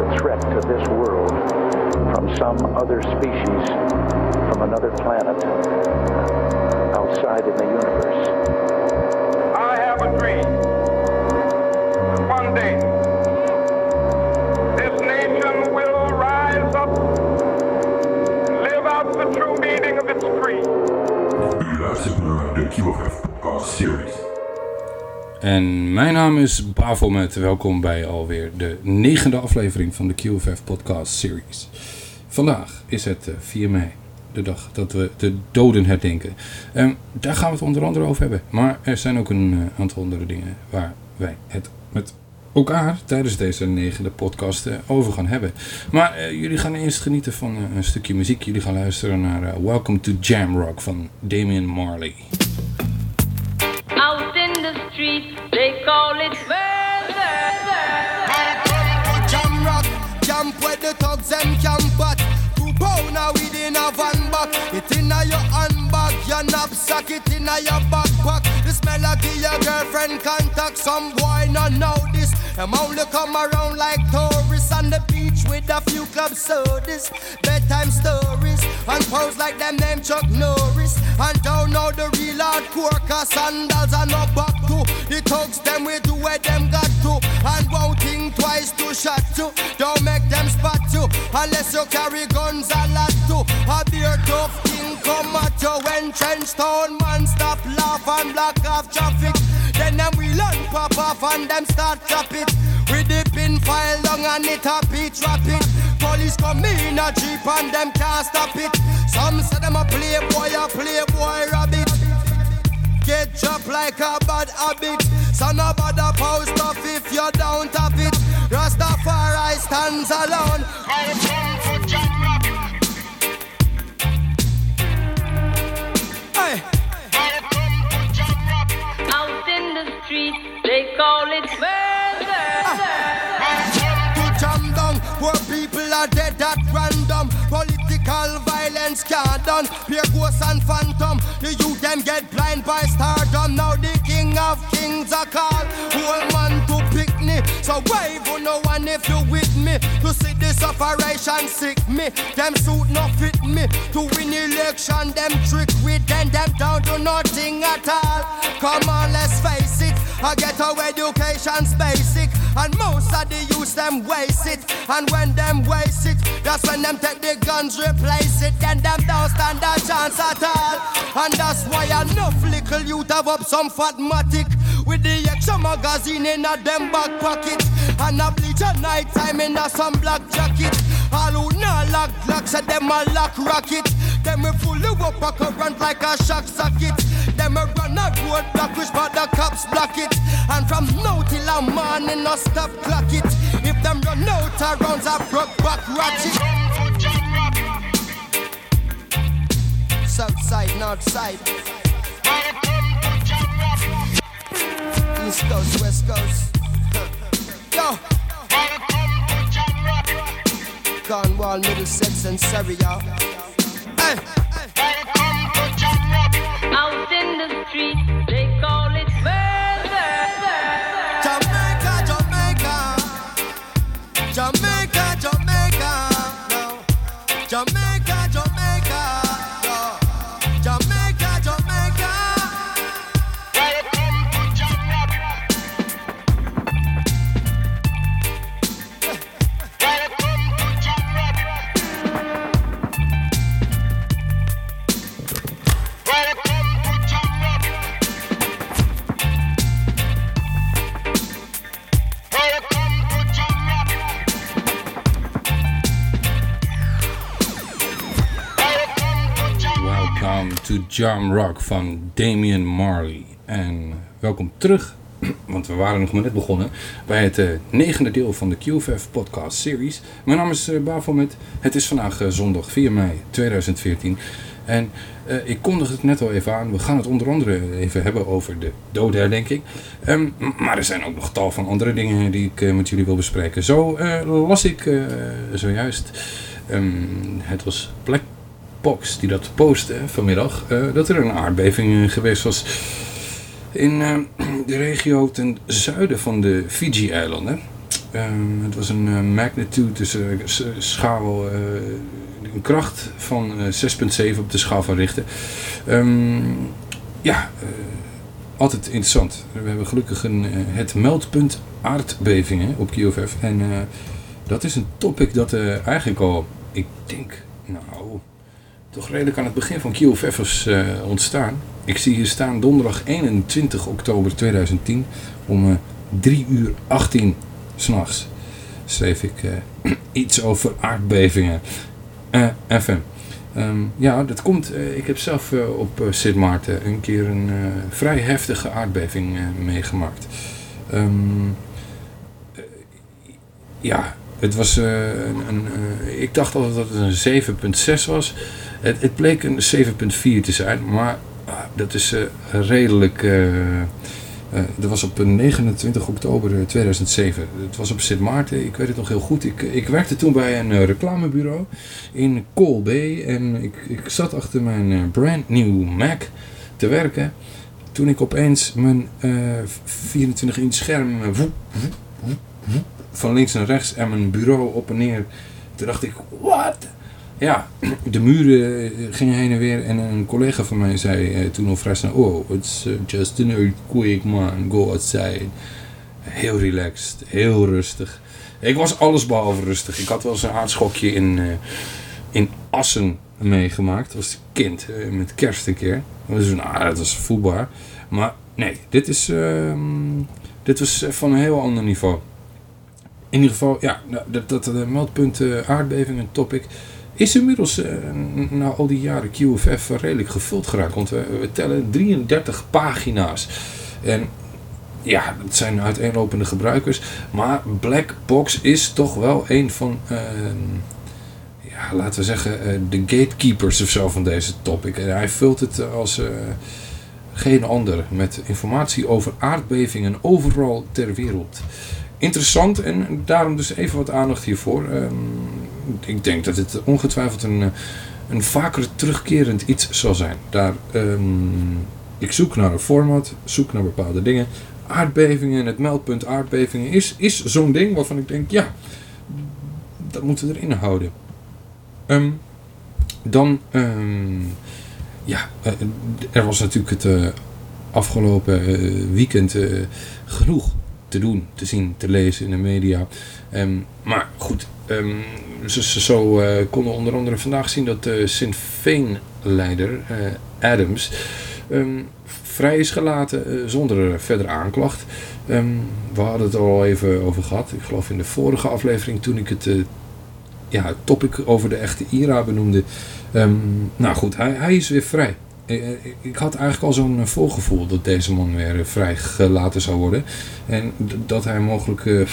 a threat to this world from some other species, from another planet, outside in the universe, I have a dream. One day, this nation will rise up and live out the true meaning of its creed. U luistert naar de QFF Podcast Series. En mijn naam is Bafomet. Welkom bij alweer de negende aflevering van de QFF Podcast Series. Vandaag is het eh, 4 mei, de dag dat we de doden herdenken. En daar gaan we het onder andere over hebben. Maar er zijn ook een eh, aantal andere dingen waar wij het met elkaar tijdens deze negende podcast eh, over gaan hebben. Maar eh, jullie gaan eerst genieten van eh, een stukje muziek. Jullie gaan luisteren naar eh, Welcome to Jam Rock van Damian Marley. They call it murder. Jam rock, jump where the thugs and camp at. Two pounder within a van back. It inna your handbag, your knapsack, inna your backpack. The smell of your uh, girlfriend contact. Some boy not know this. Them only come around like tourists on the beach with a few club sodas, bedtime stories, and pose like them name Chuck Norris. And don't know the real hardcore, cause sandals are not back to. The thugs them we do where them got to, and won't think twice to shot to. Don't make them spot you, unless you carry guns a lot to. A beer tough come at you when trench town man stop laugh and block off traffic. Then them we learn pop off and them start drop it. We dip in file long and it a beat rapid. Police come in a jeep and them can't stop it. Some say them a playboy, a playboy rabbit. Get dropped like a bad habit. So no bother post off if you don't have it. Rastafari stands alone. Hey. They call it murder. to jam down. Poor people are dead at random. Political violence can't done. Pure ghosts and phantom. The youth them get blind by stardom. Now the king of kings are called. Whole man to pick me. So wave on no one if you with me? To see this operation sick me. Them suit no fit me. To win election them trick with them. Them down to nothing at all. Come on get our education's basic And most of the youth them waste it. And when them waste it That's when them take the guns replace it. Then them don't stand a chance at all. And that's why enough little youth have up some fatmatic. With the extra magazine in a them back pocket. And a bleach at night time in a some black jacket. All who not lock glocks at them a lock rocket Them we full of up a current like a shock socket. Them a run a road block which but the cops block it. And from now till a morning no stop clock it. If them run out of rounds a broke back ratchet. South side, north side. East coast, west coast. Yo. Cornwall, Middlesex and Surrey, y'all Hey Out in the street, they call to Jam Rock van Damian Marley. En welkom terug want we waren nog maar net begonnen, bij het eh, negende deel van de QFF podcast series. Mijn naam is uh, Bafomet. Het is vandaag eh, zondag 4 mei 2014. En ik kondig het net al even aan. We gaan het onder andere even hebben over de dodenherdenking. Um, maar er zijn ook nog tal van andere dingen die ik met jullie wil bespreken. Zo las ik zojuist, um, het was Blackbox die dat postte vanmiddag, dat er een aardbeving geweest was in de regio ten zuiden van de Fiji-eilanden. Het was een magnitude, dus schaal een kracht van 6,7 eh, op de schaal van Richter. Um, ja, altijd interessant. We hebben gelukkig een, het meldpunt aardbevingen op QFF. En dat is een topic dat eigenlijk al, ik denk, nou, toch redelijk aan het begin van QFF is ontstaan. Ik zie hier staan donderdag 21 oktober 2010 om 3 uur 18 s'nachts schreef ik iets over aardbevingen. Uh, eh, FM. Um, ja, dat komt. Uh, ik heb zelf uh, op Sint Maarten een keer een vrij heftige aardbeving meegemaakt. Um, ja, het was een, een ik dacht altijd dat het een 7.6 was. Het, het, bleek een 7.4 te zijn, maar ah, dat is redelijk uh, dat was op 29 oktober 2007. Het was op Sint Maarten, ik weet het nog heel goed. Ik, ik werkte toen bij een reclamebureau in Colby. En ik, ik zat achter mijn brand new Mac te werken. Toen ik opeens mijn 24 inch scherm woep, woep, woep, van links naar rechts en mijn bureau op en neer. Toen dacht ik, what? ja, de muren eh, gingen heen en weer. En een collega van mij zei uh, toen al vrij. Oh, it's uh, just an earthquake, man. Go outside. Heel relaxed. Heel rustig. Ik was alles behalve rustig. Ik had wel eens een aardschokje in, in Assen meegemaakt. Was kind. met kerst een keer. Dat was, nou, dat was voelbaar. Maar nee, dit, is, uh, dit was van een heel ander niveau. In ieder geval, ja, nou, dat, dat, dat meldpunt aardbeving, een topic is inmiddels uh, na al die jaren QFF redelijk gevuld geraakt. Want we, tellen 33 pagina's. En ja, het zijn uiteenlopende gebruikers. Maar Blackbox is toch wel een van, uh, ja, laten we zeggen, de gatekeepers of zo van deze topic. En hij vult het als geen ander met informatie over aardbevingen overal ter wereld interessant en daarom dus even wat aandacht hiervoor. Um, ik denk dat het ongetwijfeld een, een vaker terugkerend iets zal zijn. Daar, um, ik zoek naar een format, zoek naar bepaalde dingen. Aardbevingen, het meldpunt aardbevingen is, is zo'n ding waarvan ik denk, ja, dat moeten we erin houden. Um, dan, ja, uh, er was natuurlijk het uh, afgelopen weekend genoeg te doen, te zien, te lezen in de media. Um, maar goed, um, zo, zo uh, konden onder andere vandaag zien dat de Sinn Féin-leider uh, Adams um, vrij is gelaten zonder verdere aanklacht. we hadden het er al even over gehad. Ik geloof in de vorige aflevering toen ik het ja, topic over de echte IRA benoemde. nou goed, hij, hij is weer vrij. Eh, eh, ik had eigenlijk al zo'n eh, voorgevoel dat deze man weer vrijgelaten zou worden. En dat hij mogelijk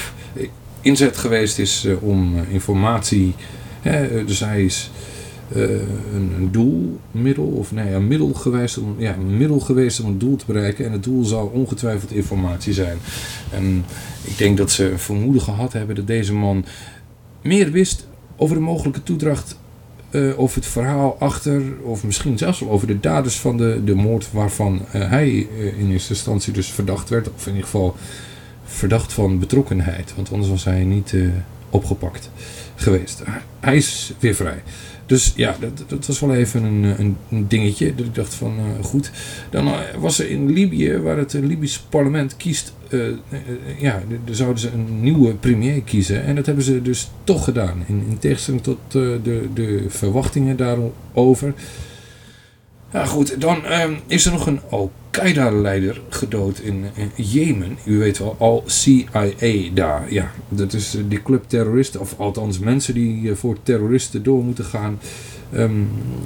inzet geweest is om informatie. dus hij is een, doelmiddel, of nee, een middel geweest, om, ja, een middel geweest om een doel te bereiken. En het doel zal ongetwijfeld informatie zijn. En ik denk dat ze vermoeden gehad hebben dat deze man meer wist over de mogelijke toedracht uh, of het verhaal achter, of misschien zelfs wel over de daders van de, de moord waarvan uh, hij uh, in eerste instantie dus verdacht werd. Of in ieder geval verdacht van betrokkenheid, want anders was hij niet opgepakt geweest. Hij is weer vrij. Dus ja, dat, dat was wel even een, een, een dingetje. Dat ik dacht van, uh, goed. Dan uh, was er in Libië, waar het Libisch parlement kiest, ja, dan zouden ze een nieuwe premier kiezen. En dat hebben ze dus toch gedaan. In, in tegenstelling tot de, de verwachtingen daarover. Ja goed, dan ehm, is er nog een Al-Qaeda-leider gedood in, Jemen. U weet wel, Al-CIA daar. Ja, dat is die club terroristen, of althans mensen die voor terroristen door moeten gaan. Ehm,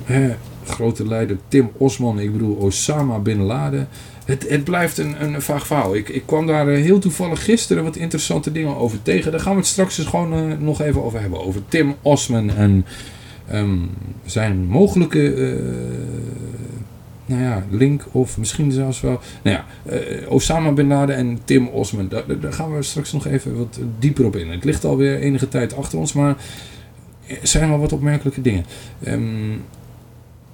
hè, grote leider Tim Osman, ik bedoel Osama Bin Laden. Het, het blijft een, een vaag verhaal. Ik, ik kwam daar eh, heel toevallig gisteren wat interessante dingen over tegen. Daar gaan we het straks eens gewoon eh, nog even over hebben. Over Tim Osman en ehm, zijn mogelijke eh, nou ja, link of misschien zelfs wel... Nou ja, eh, Osama Bin Laden en Tim Osman. Daar, gaan we straks nog even wat dieper op in. Het ligt alweer enige tijd achter ons, maar er zijn wel wat opmerkelijke dingen. Ehm,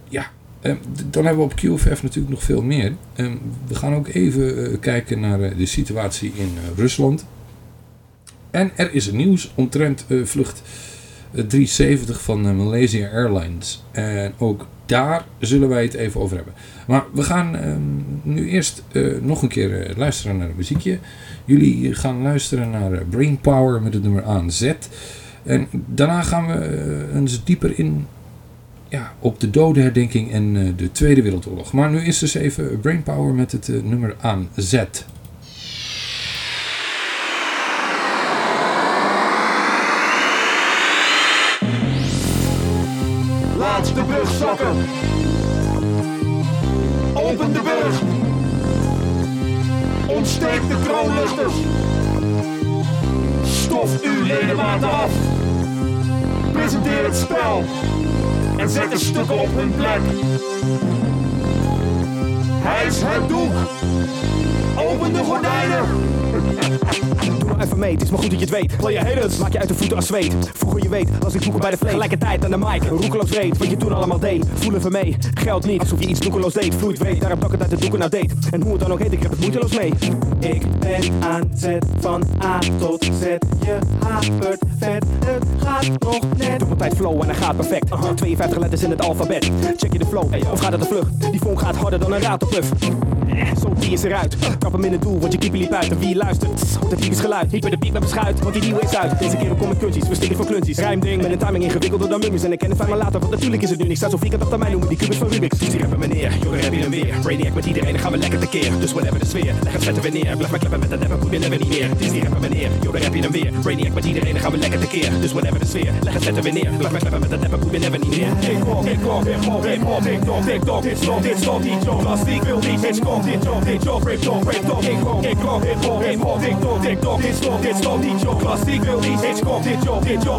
ja, ehm, dan hebben we op QFF natuurlijk nog veel meer. Ehm, we gaan ook even eh, kijken naar eh, de situatie in Rusland. En er is nieuws omtrent vlucht eh, 370 van eh, Malaysia Airlines. En ook daar zullen wij het even over hebben. Maar we gaan ehm, nu eerst eh, nog een keer eh, luisteren naar een muziekje. Jullie gaan luisteren naar Brain Power met het nummer ANZ. En daarna gaan we eens dieper in ja, op de dodenherdenking en de Tweede Wereldoorlog. Maar nu is dus even Brainpower met het nummer aan Is maar goed dat je het weet. Play je haters, maak je uit de voeten als zweet. Vroeger je weet, als ik boeken bij de vlees. Tegelijkertijd aan de mic, roekeloos reed. Wat je toen allemaal deed, voel even mee. Geld niet, alsof je iets doekeloos deed. Vloeit weet, daarom ik het uit de doeken nou deed. En hoe het dan ook heet, ik heb het moeiteloos mee. Ik ben aan zet van A tot Z. Je hapert vet, het gaat nog net. Doe tijd flow en hij gaat perfect. 52 letters in het alfabet. Check je de flow, of gaat het te vlug? Die vorm gaat harder dan een ratenpuff. Eh, Zo is eruit. Trap hem in het doel, want je kiepie liep uit. En wie luistert? Tss, Dat typisch geluid. Ik ben de piep met beschuit, want die nieuwe is uit. Deze keer kom met kunstjes, we stikken voor klunties. Rijmding met een timing ingewikkelder dan mummies. En ik ken het van me later, want natuurlijk is het nu niks. Staat zo vierkant op mij noemen die kubus van Rubik's. Dus die rappen meneer, joh, daar heb je hem weer. Brainiac met iedereen, dan gaan we lekker tekeer. Dus whatever de sfeer, leg het zetten we neer. Blijf maar kleppen met dat neppen, probeer we niet meer. Is die rapper meneer, joh, daar heb je hem weer. Brainiac met iedereen, dan gaan we lekker tekeer. Dus whatever de sfeer, leg het zetten we neer. Blijf maar kleppen met dat neppen, probeer we niet meer. Ik ik ik ik ik ik ik ik zo klassiek, wil niet, dit dit.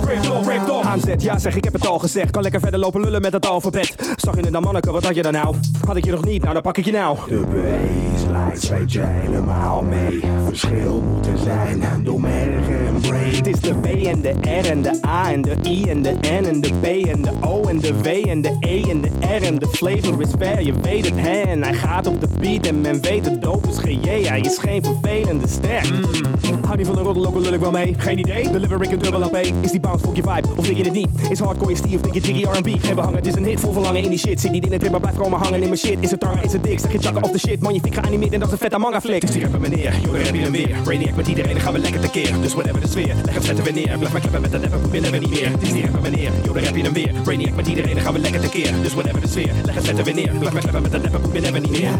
Aanzet, ja zeg, ik heb het al gezegd. Kan lekker verder lopen lullen met het alfabet. Zag je het dan, manneke, wat had je dan nou? Had ik je nog niet, nou dan pak ik je nou. De baseline weet je helemaal mee. Verschil moet er zijn, door merg en brain. Het is de B en de R en de A en de I en de N en de B en de O en de W en de E en de R en de flavor is fair, je weet het hè. En hij gaat op de beat en men weet het dope is GJ, hij is geen vervelende ster. Mm. Hou die van een roddel, ook al lul ik wel mee. Geen idee, de Liverick een dubbel AP. Is die bounce voor je vibe, of denk je het niet? Is hardcore je Steve, of denk je jiggy R&B? En we hangen, het is een hit vol verlangen in die shit. Zie die dingen trip, maar blijf komen hangen in mijn shit. Is het targa, is het dik, zeg je chakken of de shit. Man, je fik geanimeerd en dat is een vette manga flik. Dus die rappen meneer, daar heb je hem weer. Brainiac met iedereen, dan gaan we lekker tekeer. Dus whatever de sfeer, leg het zetten we neer. Blijf maar kleppen met dat neppen, probeer we niet meer. Het is die rappen meneer, daar heb je hem weer. Brainiac met iedereen, dan gaan we lekker tekeer. Dus whatever de sfeer, leg het zetten we neer. Blijf maar kleppen met neppen, probeer we niet meer.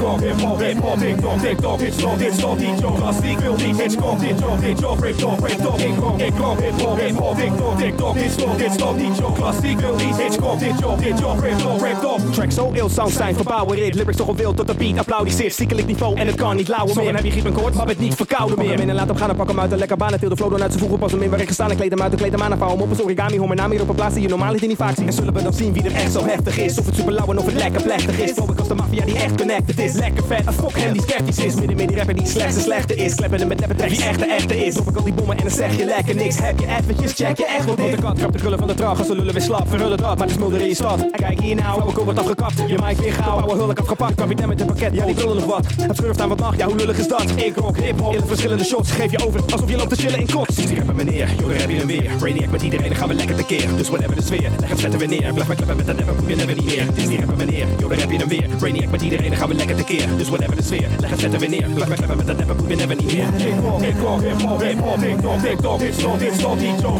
Ik kom, ik kom, hip hop, hip hop, ik dom, ik dom, dit stond, dit stond niet zo klassiek, wil niet, dit komt, dit joh, dit joh, rip dom, rip dom, ik kom, ik kom, hip hop, hip hop, ik dom, ik dom, dit stond niet zo klassiek, wil niet, dit komt, dit joh, dit joh, rip dom, rip dom. Track zo ill sound zijn, verbouwen rit. Lyrics toch op wild tot de beat, applaudisseert. Ziekelijk niveau en het kan niet lauwen meer. Dan heb je en koorts, maar het niet verkouden meer. Hem in en laat hem gaan en pak hem uit. Een lekker baan til de flow dan uit zijn voegen. Pas hem in waar ik gestaan en kleed hem uit. Ik kleed hem aan en vouw hem op. Een origami, hoor mijn naam hier op een plaats die je normaal niet in die vaak ziet. En zullen we dan zien wie er echt zo heftig is. Of het super lauw en of het lekker plechtig is. Flow ik als de maffia die echt connected is. Lekker vet, als fok hem die sceptisch is. Midden met die rapper die slechtste slechte is. Kleppen met neppe tracks die echt de echte is. Of ik al die bommen en dan zeg je lekker niks. Heb je eventjes, check je echt wel dit. de kat trapt de krullen van de trag. Als ze lullen weer slap, verhullen dat. Maar de smulder in je stad. En kijk hier nou, flauwekul wordt afgekapt. Je mic weer gauw, ouwe hulk afgepakt. Kapitein met een pakket, ja die willen nog wat. Het schurft aan wat mag, ja hoe lullig is dat? Ik rock hip-hop, in verschillende shots. Geef je over, alsof je loopt te chillen in kots. Die rappen meneer, joh heb je hem weer. Brainiac met iedereen, dan gaan we lekker tekeer. Dus whatever de sfeer, leg het zetten we neer. Blijf maar kleppen met dat neppen, probeer never niet meer. Is die rappen meneer, joh heb je hem weer. Brainiac met iedereen, gaan we lekker tekeer. Dus whatever de sfeer, leg het zetten we neer. Kleppen met dat never niet meer. Hip-hop, hip-hop. Dit stopt, dit stopt niet, joh.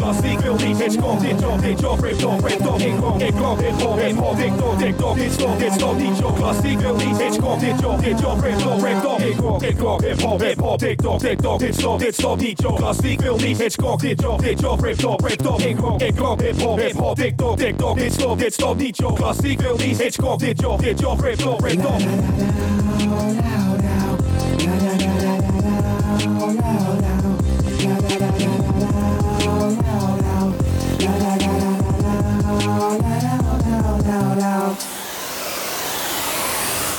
Klassiek wil niet joh, rip-top, rip-top. Ik rock, ik rock, hip-hop, hip-hop, TikTok, TikTok. Dit stopt, dit stopt niet, joh. Klassiek wil niet Hitchcock. Dit joh, dit joh, rip-top, rip-top.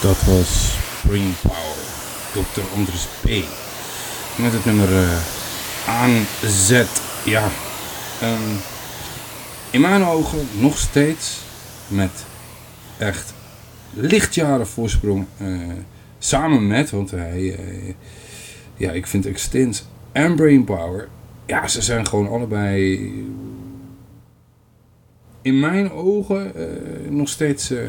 Dat was Brain Power, Dr. Andres P. Met het nummer eh, aanzet. Ja, ehm, in mijn ogen nog steeds met echt lichtjaren voorsprong. eh, samen met, want hij, eh, ja, ik vind Extins en Brain Power, ja, ze zijn gewoon allebei in mijn ogen eh, nog steeds, eh,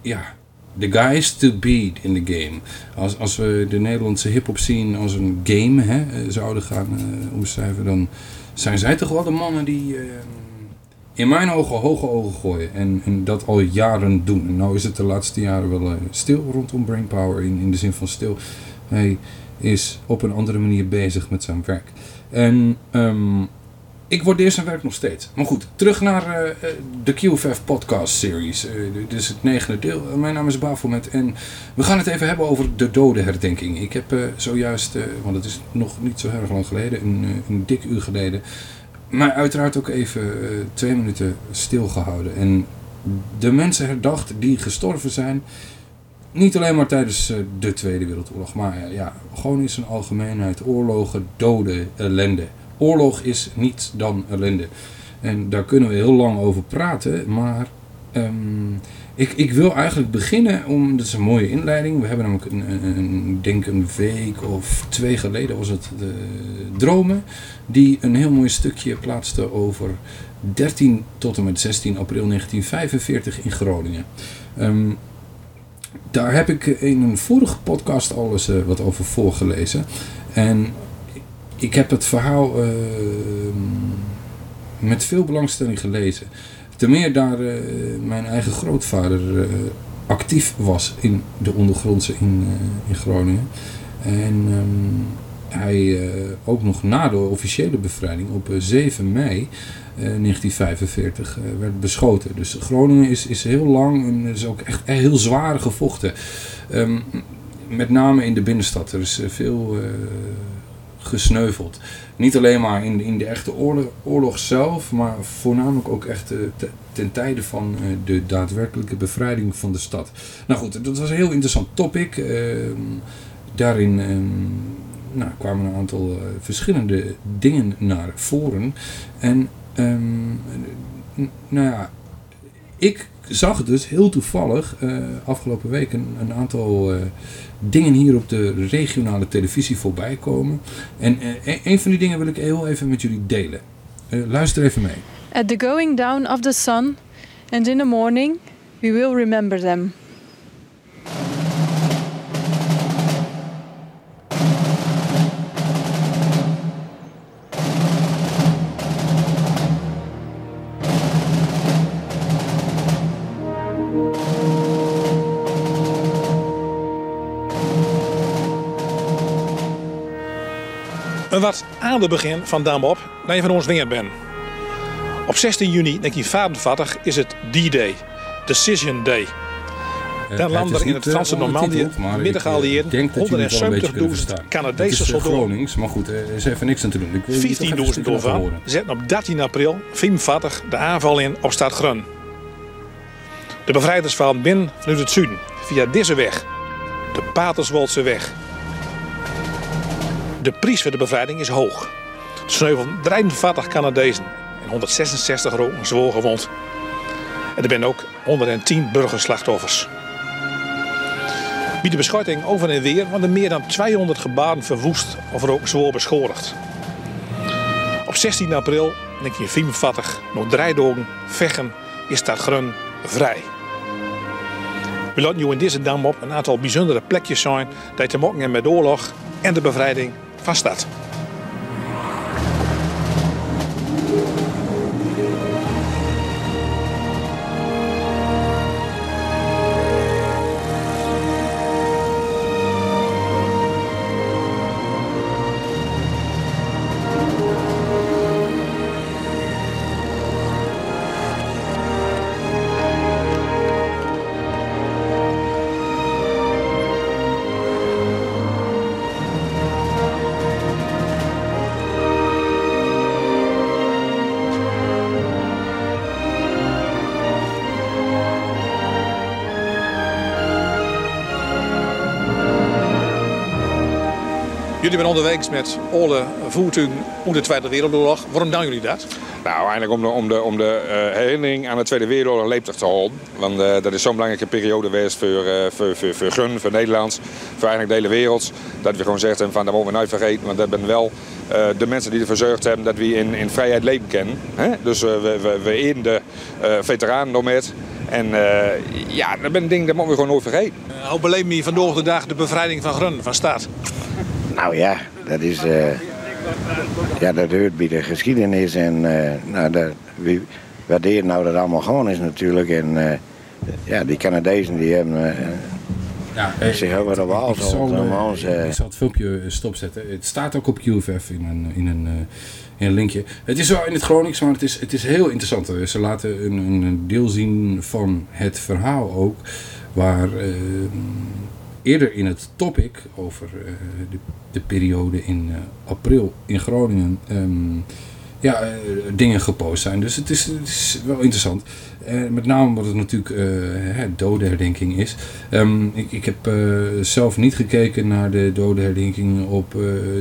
ja, the guys to beat in the game. Als, als we de Nederlandse hip-hop scene als een game hè, zouden gaan eh, omschrijven, dan zijn zij toch wel de mannen die in mijn ogen hoge ogen gooien. En, en dat al jaren doen. En nou is het de laatste jaren wel eh, stil rondom Brainpower, in, in de zin van stil. Hij is op een andere manier bezig met zijn werk. En ehm, ik waardeer zijn werk nog steeds. Maar goed, terug naar eh, de QFF podcast series. Dit is het negende deel. Mijn naam is Bafomet en we gaan het even hebben over de dodenherdenking. Ik heb zojuist, want het is nog niet zo erg lang geleden, een, een dik uur geleden, maar uiteraard ook even eh, twee minuten stilgehouden. En de mensen herdacht die gestorven zijn. Niet alleen maar tijdens eh, de Tweede Wereldoorlog, maar eh, ja, gewoon in zijn algemeenheid. Oorlogen, doden, ellende. Oorlog is niets dan ellende. En daar kunnen we heel lang over praten, maar ehm, ik, ik wil eigenlijk beginnen om, dat is een mooie inleiding. We hebben namelijk een, denk een week of twee geleden was het de Dromen, die een heel mooi stukje plaatste over 13 tot en met 16 april 1945 in Groningen. Ehm, daar heb ik in een vorige podcast al eens eh, wat over voorgelezen. En ik heb het verhaal eh, met veel belangstelling gelezen. Ten meer daar eh, mijn eigen grootvader eh, actief was in de ondergrondse in, eh, in Groningen. En ehm, hij ook nog na de officiële bevrijding op eh, 7 mei eh, 1945 eh, werd beschoten. Dus Groningen is, is heel lang en is ook echt heel zwaar gevochten. Ehm, met name in de binnenstad. Er is veel gesneuveld. Niet alleen maar in, in de echte oorlog, zelf, maar voornamelijk ook echt eh, te- ten tijde van eh, de daadwerkelijke bevrijding van de stad. Nou goed, dat was een heel interessant topic. Ehm, daarin ehm, nou, kwamen een aantal eh, verschillende dingen naar voren. En ehm, nou ja, ik zag dus heel toevallig eh, afgelopen week een, aantal eh, dingen hier op de regionale televisie voorbij komen. En eh, een- een van die dingen wil ik heel even met jullie delen. Luister even mee. At the going down of the sun and in the morning, we will remember them. Wat aardig begin van Damop dat je van ons weer bent. Op 16 juni 1945 is het D-Day, Decision Day. Eh, Dan landen in het Franse eh, Normandië midden eh, geallieerd denk dat jullie het wel een beetje kunnen 170.000 verstaan. Canadese Het eh, soldaten. Maar goed, er is even niks aan te doen. Ik wil jullie toch even een 15.000 stukje laten daarvan horen. zetten op 13 april 45 de aanval in op Stad Grun. De bevrijders vallen binnen vanuit het zuiden via deze weg, de Paterswoldse weg. De prijs voor de bevrijding is hoog. Het sneuvelen 53 Canadezen en 166 roken zwaar gewond. En er zijn ook 110 burgerslachtoffers. Bij de beschutting over en weer worden meer dan 200 gebaren verwoest of er ook beschodigd. Op 16 april 1945, nog drie dagen vechten, is Stad Grun vrij. We laten nu in deze dam op een aantal bijzondere plekjes zijn die te maken hebben met oorlog en de bevrijding van stad. Jullie zijn onderweg met alle voertuigen onder de Tweede Wereldoorlog. Waarom doen jullie dat? Nou, eigenlijk om de, om de, om de uh, herinnering aan de Tweede Wereldoorlog levendig te houden. Want uh, dat is zo'n belangrijke periode geweest voor, uh, voor, voor, voor Gun, voor Nederland, voor eigenlijk de hele wereld. Dat we gewoon zeggen van dat mogen we nooit vergeten. Want dat zijn wel de mensen die ervoor gezorgd hebben dat we in, in vrijheid leven kennen. Hè? Dus we, we, we eren de veteranen door met. En ja, dat ben een ding dat moeten we gewoon nooit vergeten. hoe beleven je vandaag de dag de bevrijding van Grun, van Staat? Nou ja, dat is... Ja, dat hoort bij de geschiedenis. En uh, nou, dat, wie waardeert nou dat allemaal gewoon is natuurlijk. En uh, ja, die Canadezen die hebben ja, zich heel wat op ik, zal, ik zal het filmpje stopzetten. Het staat ook op QFF in een, in een, in een linkje. Het is wel in het Gronings, maar het is, het is heel interessant. Ze laten een, een deel zien van het verhaal ook. Waar eerder in het topic over de de periode in uh, april in Groningen um, ja, uh, dingen gepost zijn. Dus het is, wel interessant. Met name omdat het natuurlijk dodenherdenking is. Um, ik, ik heb zelf niet gekeken naar de dodenherdenking op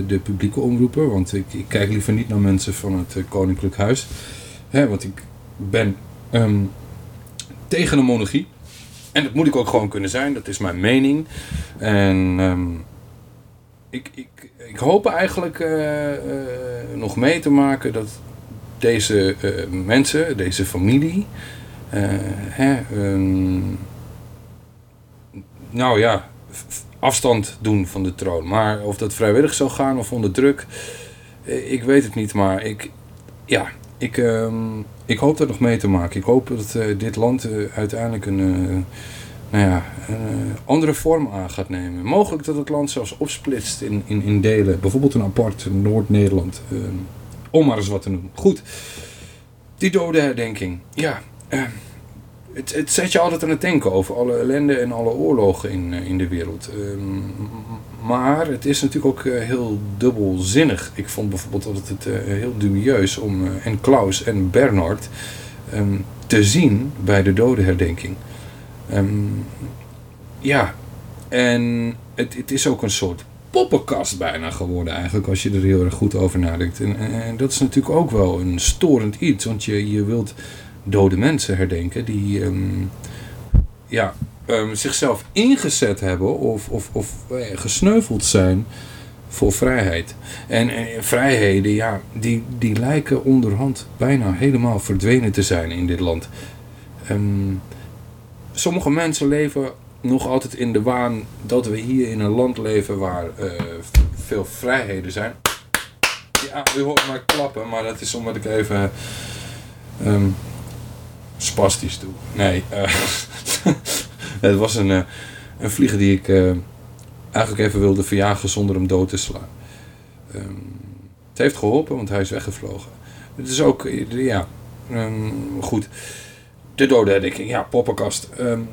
de publieke omroepen. Want ik, ik, kijk liever niet naar mensen van het Koninklijk Huis. Hè, want ik ben um, tegen de monarchie. En dat moet ik ook gewoon kunnen zijn. Dat is mijn mening. En ik, ik, ik hoop eigenlijk uh, uh, nog mee te maken dat deze uh, mensen, deze familie, hè, um, nou ja, afstand doen van de troon. Maar of dat vrijwillig zal gaan of onder druk, ik weet het niet. Maar ik, ja, ik, um, ik hoop dat nog mee te maken. Ik hoop dat dit land uiteindelijk een nou ja, eh, andere vorm aan gaat nemen. Mogelijk dat het land zelfs opsplitst in, in, in delen. Bijvoorbeeld een apart Noord-Nederland. Uh, om maar eens wat te noemen. Goed, die dode herdenking. Ja, uh, het, het zet je altijd aan het denken over alle ellende en alle oorlogen in, in de wereld. Ehm, maar het is natuurlijk ook heel dubbelzinnig. Ik vond bijvoorbeeld altijd het heel dubieus om en Klaus en Bernard um, te zien bij de dodenherdenking. Um, ja, en het, het is ook een soort poppenkast bijna geworden eigenlijk, als je er heel erg goed over nadenkt. En, en, dat is natuurlijk ook wel een storend iets, want je, je wilt dode mensen herdenken die um, ja, um, zichzelf ingezet hebben of, of, of eh, gesneuveld zijn voor vrijheid. En, en, vrijheden, ja, die, die lijken onderhand bijna helemaal verdwenen te zijn in dit land. Um, sommige mensen leven nog altijd in de waan dat we hier in een land leven waar uh, veel vrijheden zijn. Ja, u hoort mij klappen, maar dat is omdat ik even um, spastisch doe. Nee, uh, het was een, uh, een vlieger die ik eigenlijk even wilde verjagen zonder hem dood te slaan. Um, het heeft geholpen, want hij is weggevlogen. Het is ook, ja, um, goed de dodenherdenking, ja, poppenkast. Um,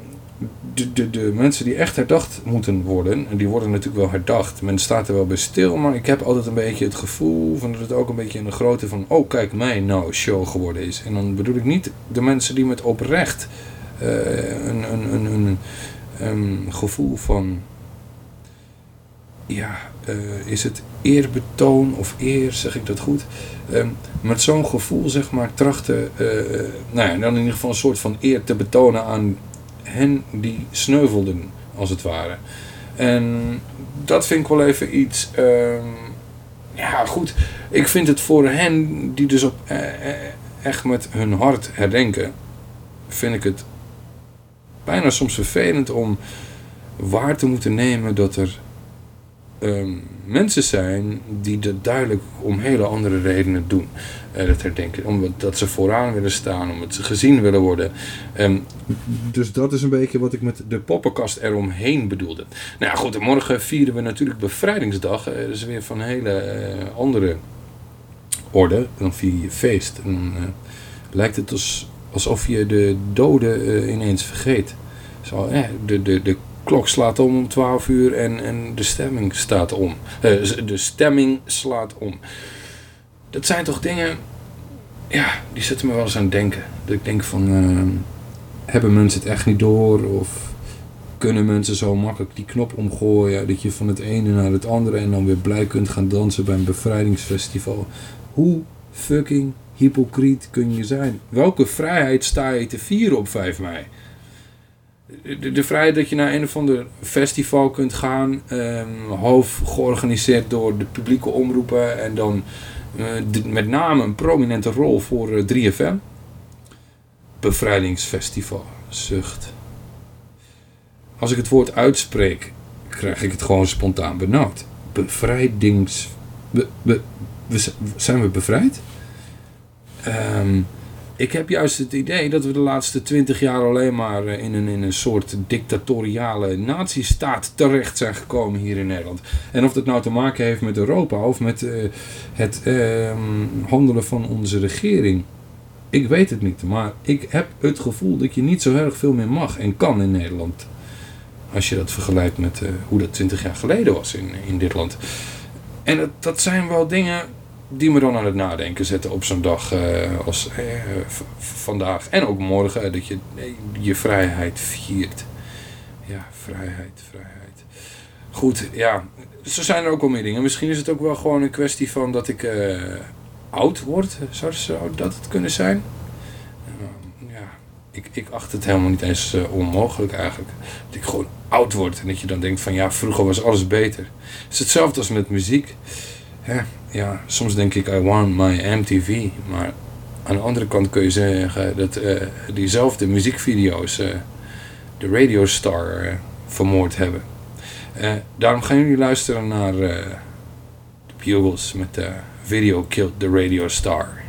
de, de, de mensen die echt herdacht moeten worden, en die worden natuurlijk wel herdacht. Men staat er wel bij stil, maar ik heb altijd een beetje het gevoel van dat het ook een beetje in de grootte van, oh kijk mij nou show geworden is. En dan bedoel ik niet de mensen die met oprecht een, een, een, een, een gevoel van, ja, uh, is het eerbetoon of eer, zeg ik dat goed? Um, met zo'n gevoel, zeg maar, trachten, uh, nou ja, dan in ieder geval een soort van eer te betonen aan hen die sneuvelden, als het ware. En dat vind ik wel even iets, um, ja goed, ik vind het voor hen die dus op, echt met hun hart herdenken, vind ik het bijna soms vervelend om waar te moeten nemen dat er um, mensen zijn die dat duidelijk om hele andere redenen doen. Uh, dat herdenken. Omdat ze vooraan willen staan, omdat ze gezien willen worden. Um, dus dat is een beetje wat ik met de poppenkast eromheen bedoelde. Nou ja, goed, morgen vieren we natuurlijk bevrijdingsdag. Uh, dat is weer van een hele uh, andere orde. Dan vier je feest. En lijkt het alsof je de doden ineens vergeet. Zo, de, de, de klok slaat om om 12 uur en, en de stemming staat om. Uh, de stemming slaat om. Dat zijn toch dingen, ja, die zetten me wel eens aan het denken. Dat ik denk van, uh, hebben mensen het echt niet door? Of kunnen mensen zo makkelijk die knop omgooien. Dat je van het ene naar het andere en dan weer blij kunt gaan dansen bij een bevrijdingsfestival. Hoe fucking hypocriet kun je zijn? Welke vrijheid sta je te vieren op 5 mei? De, de vrijheid dat je naar een of ander festival kunt gaan, ehm, half georganiseerd door de publieke omroepen en dan eh, met name een prominente rol voor eh, 3FM. Bevrijdingsfestival, zucht. Als ik het woord uitspreek, krijg ik het gewoon spontaan benauwd. Bevrijdings... Be, we zijn we bevrijd? Ehm, ik heb juist het idee dat we de laatste twintig jaar alleen maar eh, in een, in een soort dictatoriale nazistaat terecht zijn gekomen hier in Nederland. En of dat nou te maken heeft met Europa of met eh, het ehm, handelen van onze regering. Ik weet het niet, maar ik heb het gevoel dat je niet zo erg veel meer mag en kan in Nederland. Als je dat vergelijkt met eh, hoe dat 20 jaar geleden was in, in dit land. En dat, dat zijn wel dingen die me dan aan het nadenken zetten op zo'n dag eh, als eh, vandaag. En ook morgen, eh, dat je je vrijheid viert. Ja, vrijheid, vrijheid. Goed, ja. Zo zijn er ook wel meer dingen. Misschien is het ook wel gewoon een kwestie van dat ik oud word. Zou, dat het kunnen zijn? Eh, ja, ik, ik acht het helemaal niet eens onmogelijk eigenlijk. Dat ik gewoon oud word en dat je dan denkt van ja, vroeger was alles beter. Het is hetzelfde als met muziek. Hè, ja, soms denk ik I want my MTV, maar aan de andere kant kun je zeggen dat eh, diezelfde muziekvideo's eh, de Radio Star eh, vermoord hebben. Daarom gaan jullie luisteren naar de Bugles met de video Killed the Radio Star.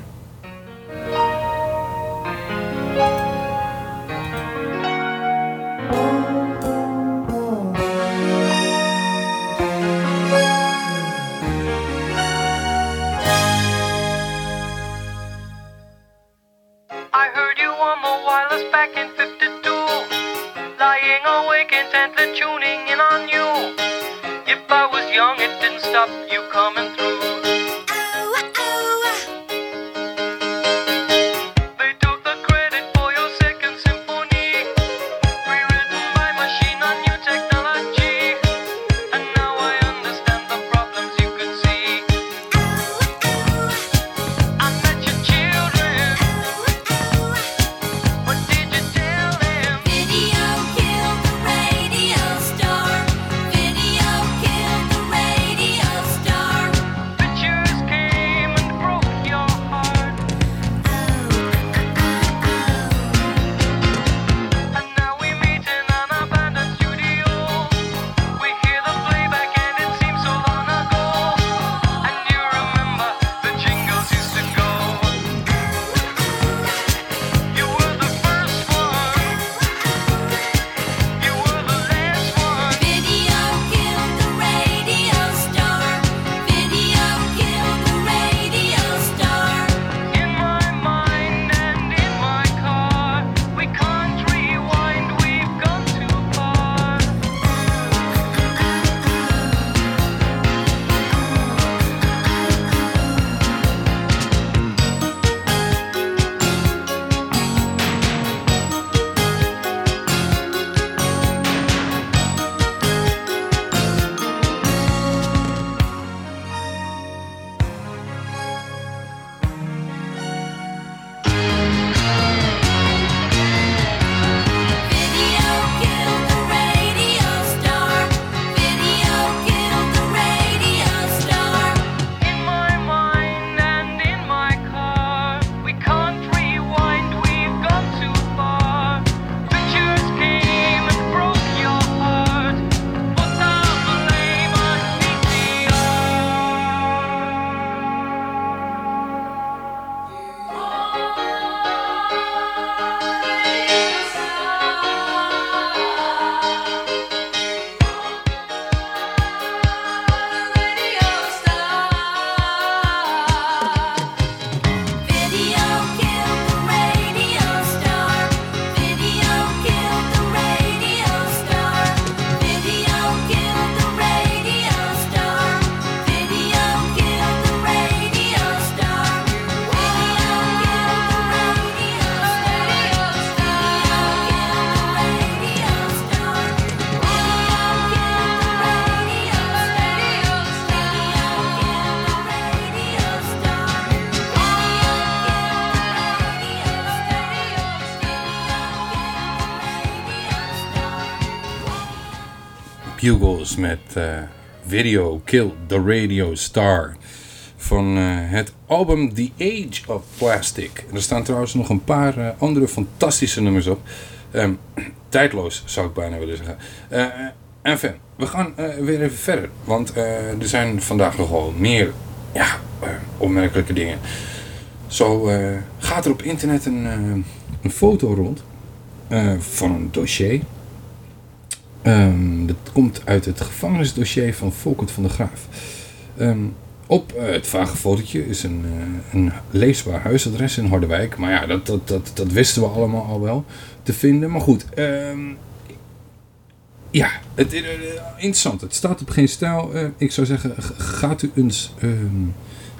Bugles met eh, Video Kill the Radio Star van eh, het album The Age of Plastic. Er staan trouwens nog een paar eh, andere fantastische nummers op. Ehm, tijdloos zou ik bijna willen zeggen. Enfin, we gaan weer even verder, want er zijn vandaag nogal meer ja, opmerkelijke dingen. Zo gaat er op internet een, een foto rond van een dossier. Ehm, dat komt uit het gevangenisdossier van Volkert van der Graaf. Ehm, op eh, het vage fotootje is een, eh, een leesbaar huisadres in Harderwijk. Maar ja, dat, dat, dat, dat wisten we allemaal al wel te vinden. Maar goed, ehm, ja, het, eh, interessant. Het staat op geen stijl. Ik zou zeggen, gaat u eens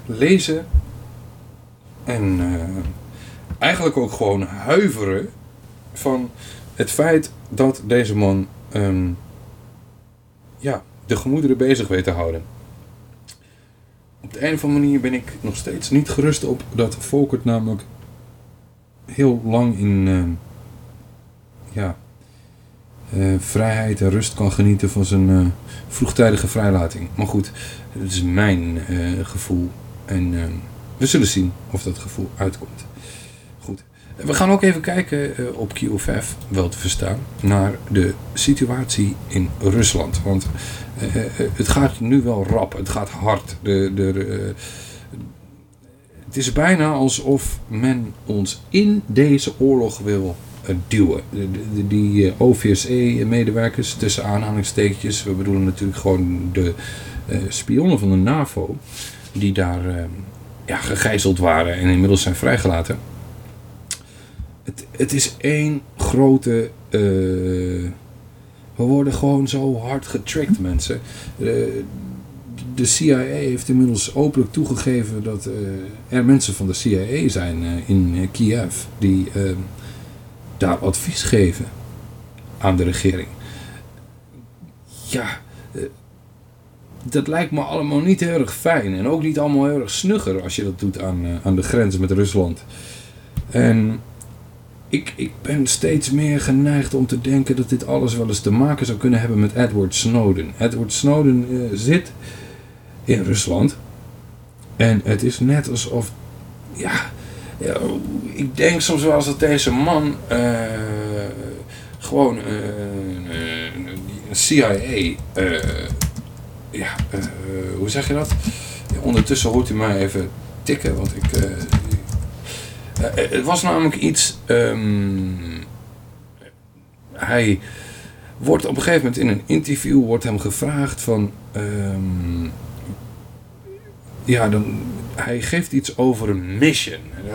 lezen. En eigenlijk ook gewoon huiveren van het feit dat deze man ehm, ja, de gemoederen bezig weet te houden. Op de een of andere manier ben ik nog steeds niet gerust op dat Volkert namelijk heel lang in ehm, ja, eh, vrijheid en rust kan genieten van zijn eh, vroegtijdige vrijlating. Maar goed, dat is mijn eh, gevoel. En ehm, we zullen zien of dat gevoel uitkomt. We gaan ook even kijken eh, op QFF, wel te verstaan, naar de situatie in Rusland. Want eh, eh, het gaat nu wel rap, het gaat hard. De, de, het is bijna alsof men ons in deze oorlog wil duwen. Die OVSE-medewerkers, tussen aanhalingstekens, we bedoelen natuurlijk gewoon de spionnen van de NAVO, die daar ja, gegijzeld waren en inmiddels zijn vrijgelaten. Het, het is één grote. eh, we worden gewoon zo hard getrackt, mensen. Eh, de CIA heeft inmiddels openlijk toegegeven dat eh, er mensen van de CIA zijn in Kiev die daar advies geven aan de regering. Ja, dat lijkt me allemaal niet heel erg fijn en ook niet allemaal heel erg snugger als je dat doet aan, aan de grens met Rusland. En ik, ik ben steeds meer geneigd om te denken dat dit alles wel eens te maken zou kunnen hebben met Edward Snowden. Edward Snowden eh, zit in Rusland. En het is net alsof, ja, ja, ik denk soms wel eens dat deze man eh, gewoon eh, een, CIA, ja, hoe zeg je dat? Ondertussen hoort u mij even tikken, want ik, het was namelijk iets, ehm, hij wordt op een gegeven moment in een interview wordt hem gevraagd van, ehm, ja, dan, hij geeft iets over een mission. Eh,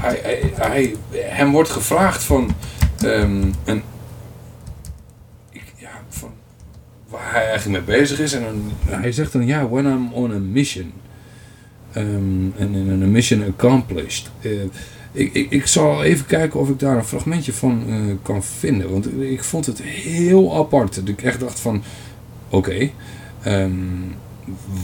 hij, hij, hij, hem wordt gevraagd van, ehm, een, ja, van waar hij eigenlijk mee bezig is. En hij zegt dan, ja, when I'm on a mission. Um, en in een mission accomplished. Eh, ik, ik, ik zal even kijken of ik daar een fragmentje van eh, kan vinden. Want ik vond het heel apart. Dat ik echt dacht van, oké, ehm,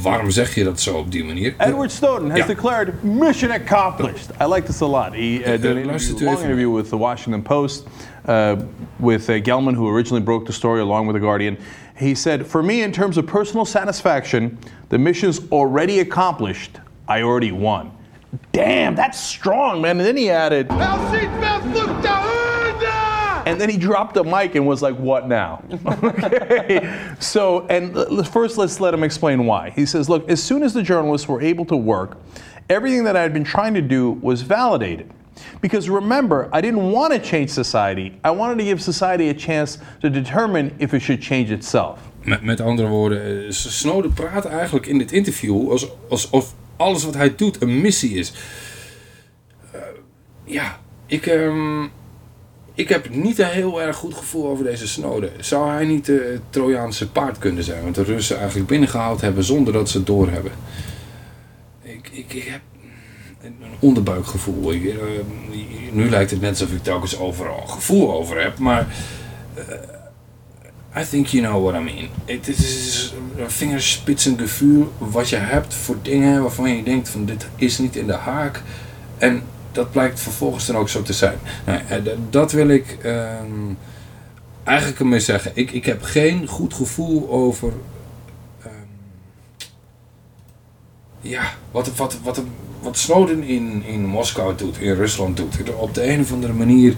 waarom zeg je dat zo op die manier? Edward Snowden has Ja. declared mission accomplished. I like this a lot. He uh, did an interview, long interview with the Washington Post uh, with uh, Gelman, who originally broke the story along with the Guardian. He said, "For me, in terms of personal satisfaction, the mission's already accomplished. I already won." Damn, that's strong, man. And then he added. And then he dropped the mic and was like, What now? okay. So, and l- l- first let's let him explain why. He says, Look, as soon as the journalists were able to work, everything that I had been trying to do was validated. Because remember, I didn't want to change society. I wanted to give society a chance to determine if it should change itself. Met, met andere woorden, eh, Snowden praat eigenlijk in dit interview als, alsof alles wat hij doet een missie is. Eh, ja, ik, ehm, ik heb niet een heel erg goed gevoel over deze Snowden. Zou hij niet eh, het Trojaanse paard kunnen zijn? Want de Russen eigenlijk binnengehaald hebben zonder dat ze het doorhebben. Ik, ik, ik heb een onderbuikgevoel. Ik, eh, nu lijkt het net alsof ik telkens overal gevoel over heb, maar... I think you know what I mean. Het is een vingerspitsengevoel wat je hebt voor dingen waarvan je denkt van dit is niet in de haak. En dat blijkt vervolgens dan ook zo te zijn. Nou, eh, dat wil ik ehm, eigenlijk ermee zeggen, ik, ik heb geen goed gevoel over ehm, ja, wat, wat, wat, Snowden in, in Moskou doet, in Rusland doet. Op de een of andere manier.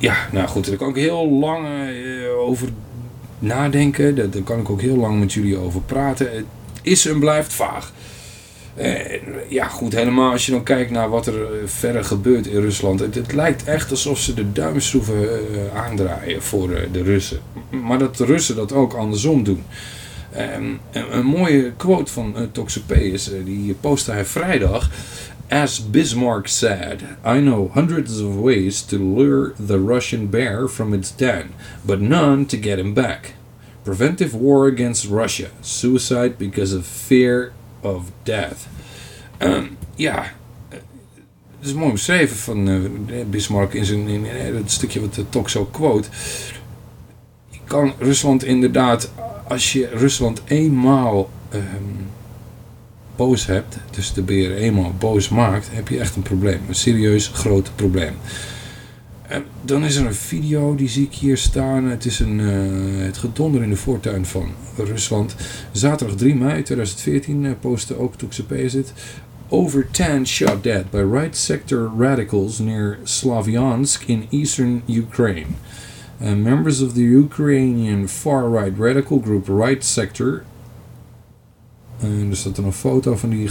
Ja, nou goed, daar kan ik heel lang eh, over nadenken. Daar, kan ik ook heel lang met jullie over praten. Het is en blijft vaag. Ja, goed, helemaal als je dan kijkt naar wat er eh, verder gebeurt in Rusland. Het, lijkt echt alsof ze de duimschroeven eh, aandraaien voor de Russen. Maar dat de Russen dat ook andersom doen. Ehm, een, een mooie quote van uh, Toxopeus, die postte hij vrijdag. As Bismarck said, I know hundreds of ways to lure the Russian bear from its den, but none to get him back. Preventive war against Russia, suicide because of fear of death. Ehm, ja, het is mooi beschreven van eh, Bismarck in, zijn, in het stukje wat de Toxo quote. Je kan Rusland inderdaad, als je Rusland eenmaal ehm, boos hebt, dus de beer eenmaal boos maakt, heb je echt een probleem. Een serieus groot probleem. En dan is er een video, die zie ik hier staan. Het is een, eh, het gedonder in de voortuin van Rusland. Zaterdag 3 mei 2014 uh, postte ook Tuxepe het. Over 10 shot dead by right sector radicals near Slavyansk in eastern Ukraine. Uh, members of the Ukrainian far-right radical group Right Sector er staat er een foto van die.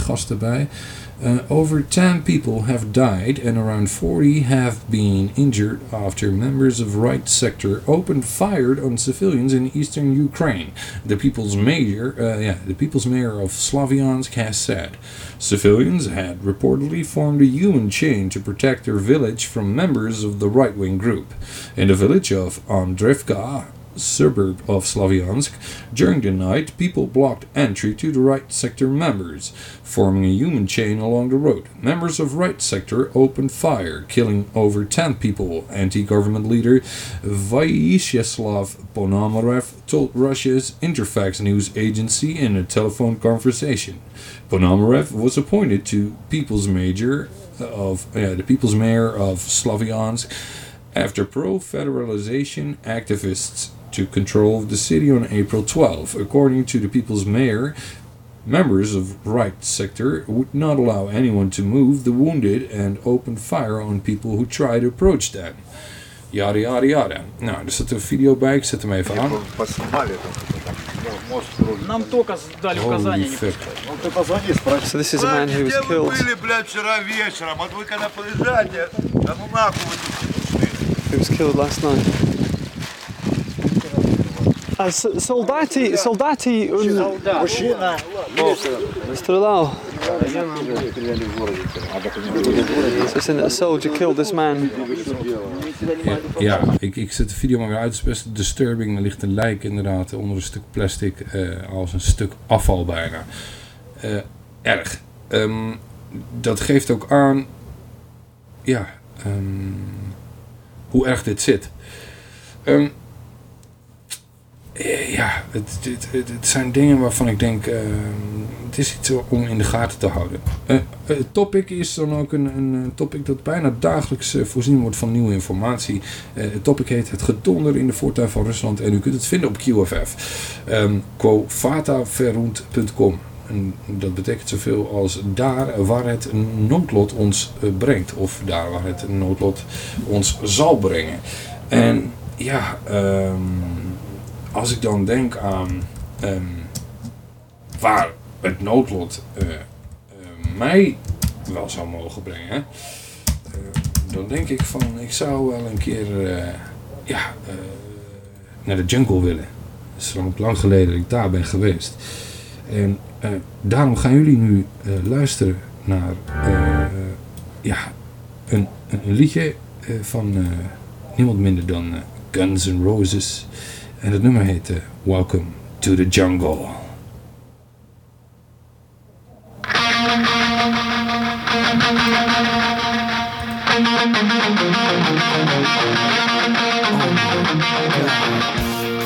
Uh, over 10 people have died and around 40 have been injured after members of right sector opened fire on civilians in eastern Ukraine. The people's mayor, uh, yeah, the people's mayor of Slavyansk has said civilians had reportedly formed a human chain to protect their village from members of the right-wing group. In the village of Andrevka, suburb of Slavyansk, during the night people blocked entry to the right sector members, forming a human chain along the road. Members of right sector opened fire, killing over 10 people. Anti-government leader Vyacheslav Ponomarev told Russia's Interfax news agency in a telephone conversation. Ponomarev was appointed to People's Major of yeah, the People's Mayor of Slavyansk after pro-federalization activists took control of the city on April 12. According to the People's Mayor, members of right sector would not allow anyone to move the wounded and opened fire on people who tried to approach them. Yada yada yada. Nou, er zit een video bij, ik zet hem even aan. Нам только дали Holy указание не fuck. So this is a man who was killed. были, блядь, вчера вечером? Вот вы когда приезжаете, да ну нахуй вы He was killed last night. А с- солдати, солдати, он Мужчина. стрелял. So it's a soldier killed this man. Ja, ik, ik zet de video maar weer uit. Het is best disturbing. Er ligt een lijk inderdaad onder een stuk plastic. eh, als een stuk afval bijna. Eh, erg. Ehm, dat geeft ook aan... Ja, ehm, hoe erg dit zit. Ehm, eh, ja, het, het, het, zijn dingen waarvan ik denk... ehm, het is iets om in de gaten te houden. Eh, eh, het topic is dan ook een, een, topic dat bijna dagelijks eh, voorzien wordt van nieuwe informatie. Eh, het topic heet Het gedonder in de voortuin van Rusland. En u kunt het vinden op QFF. Ehm quovataverroend.com. En dat betekent zoveel als daar waar het noodlot ons eh, brengt. Of daar waar het noodlot ons zal brengen. En ja, ehm, als ik dan denk aan ehm, waar het noodlot eh, eh, mij wel zou mogen brengen, eh, dan denk ik van ik zou wel een keer ja, naar de jungle willen. Het is lang geleden dat ik daar ben geweest. En daarom gaan jullie nu luisteren naar ja, een, een, liedje van niemand minder dan Guns N' Roses. En het nummer heet eh, Welcome to the Jungle. Thank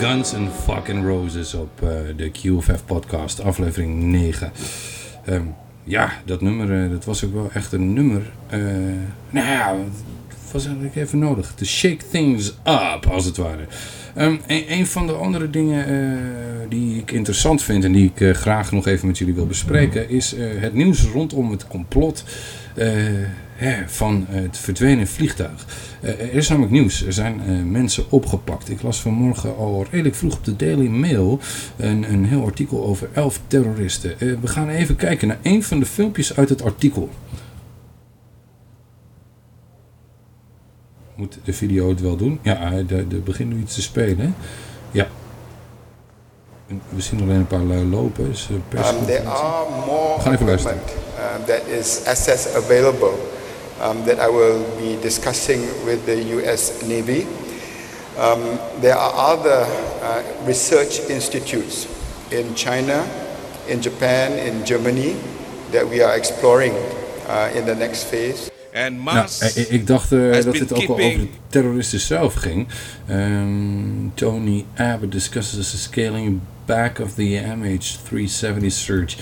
Guns and Fucking Roses op eh, de QFF podcast, aflevering 9. Ehm, ja, dat nummer, eh, dat was ook wel echt een nummer. eh, nou ja, het was eigenlijk even nodig. To shake things up, als het ware. Ehm, een, van de andere dingen die ik interessant vind en die ik graag nog even met jullie wil bespreken, is het nieuws rondom het complot van het verdwenen vliegtuig. Eh, er is namelijk nieuws. Er zijn eh, mensen opgepakt. Ik las vanmorgen al redelijk vroeg op de Daily Mail een, een heel artikel over elf terroristen. Eh, we gaan even kijken naar een van de filmpjes uit het artikel. Moet de video het wel doen? Ja, er begint nu iets te spelen. Ja. We zien alleen een paar lui lopen. Dus, eh, Um, there are more We gaan even luisteren. um, that is assets available um, that I will be discussing with the U.S. Navy. Um, there are other uh, research institutes in China, in Japan, in Germany that we are exploring uh, in the next phase. Nou, eh, ik, dacht eh, dat dit ook wel over de terroristen zelf ging. Ehm, Tony Abbott discusses the scaling back of the MH370 surge.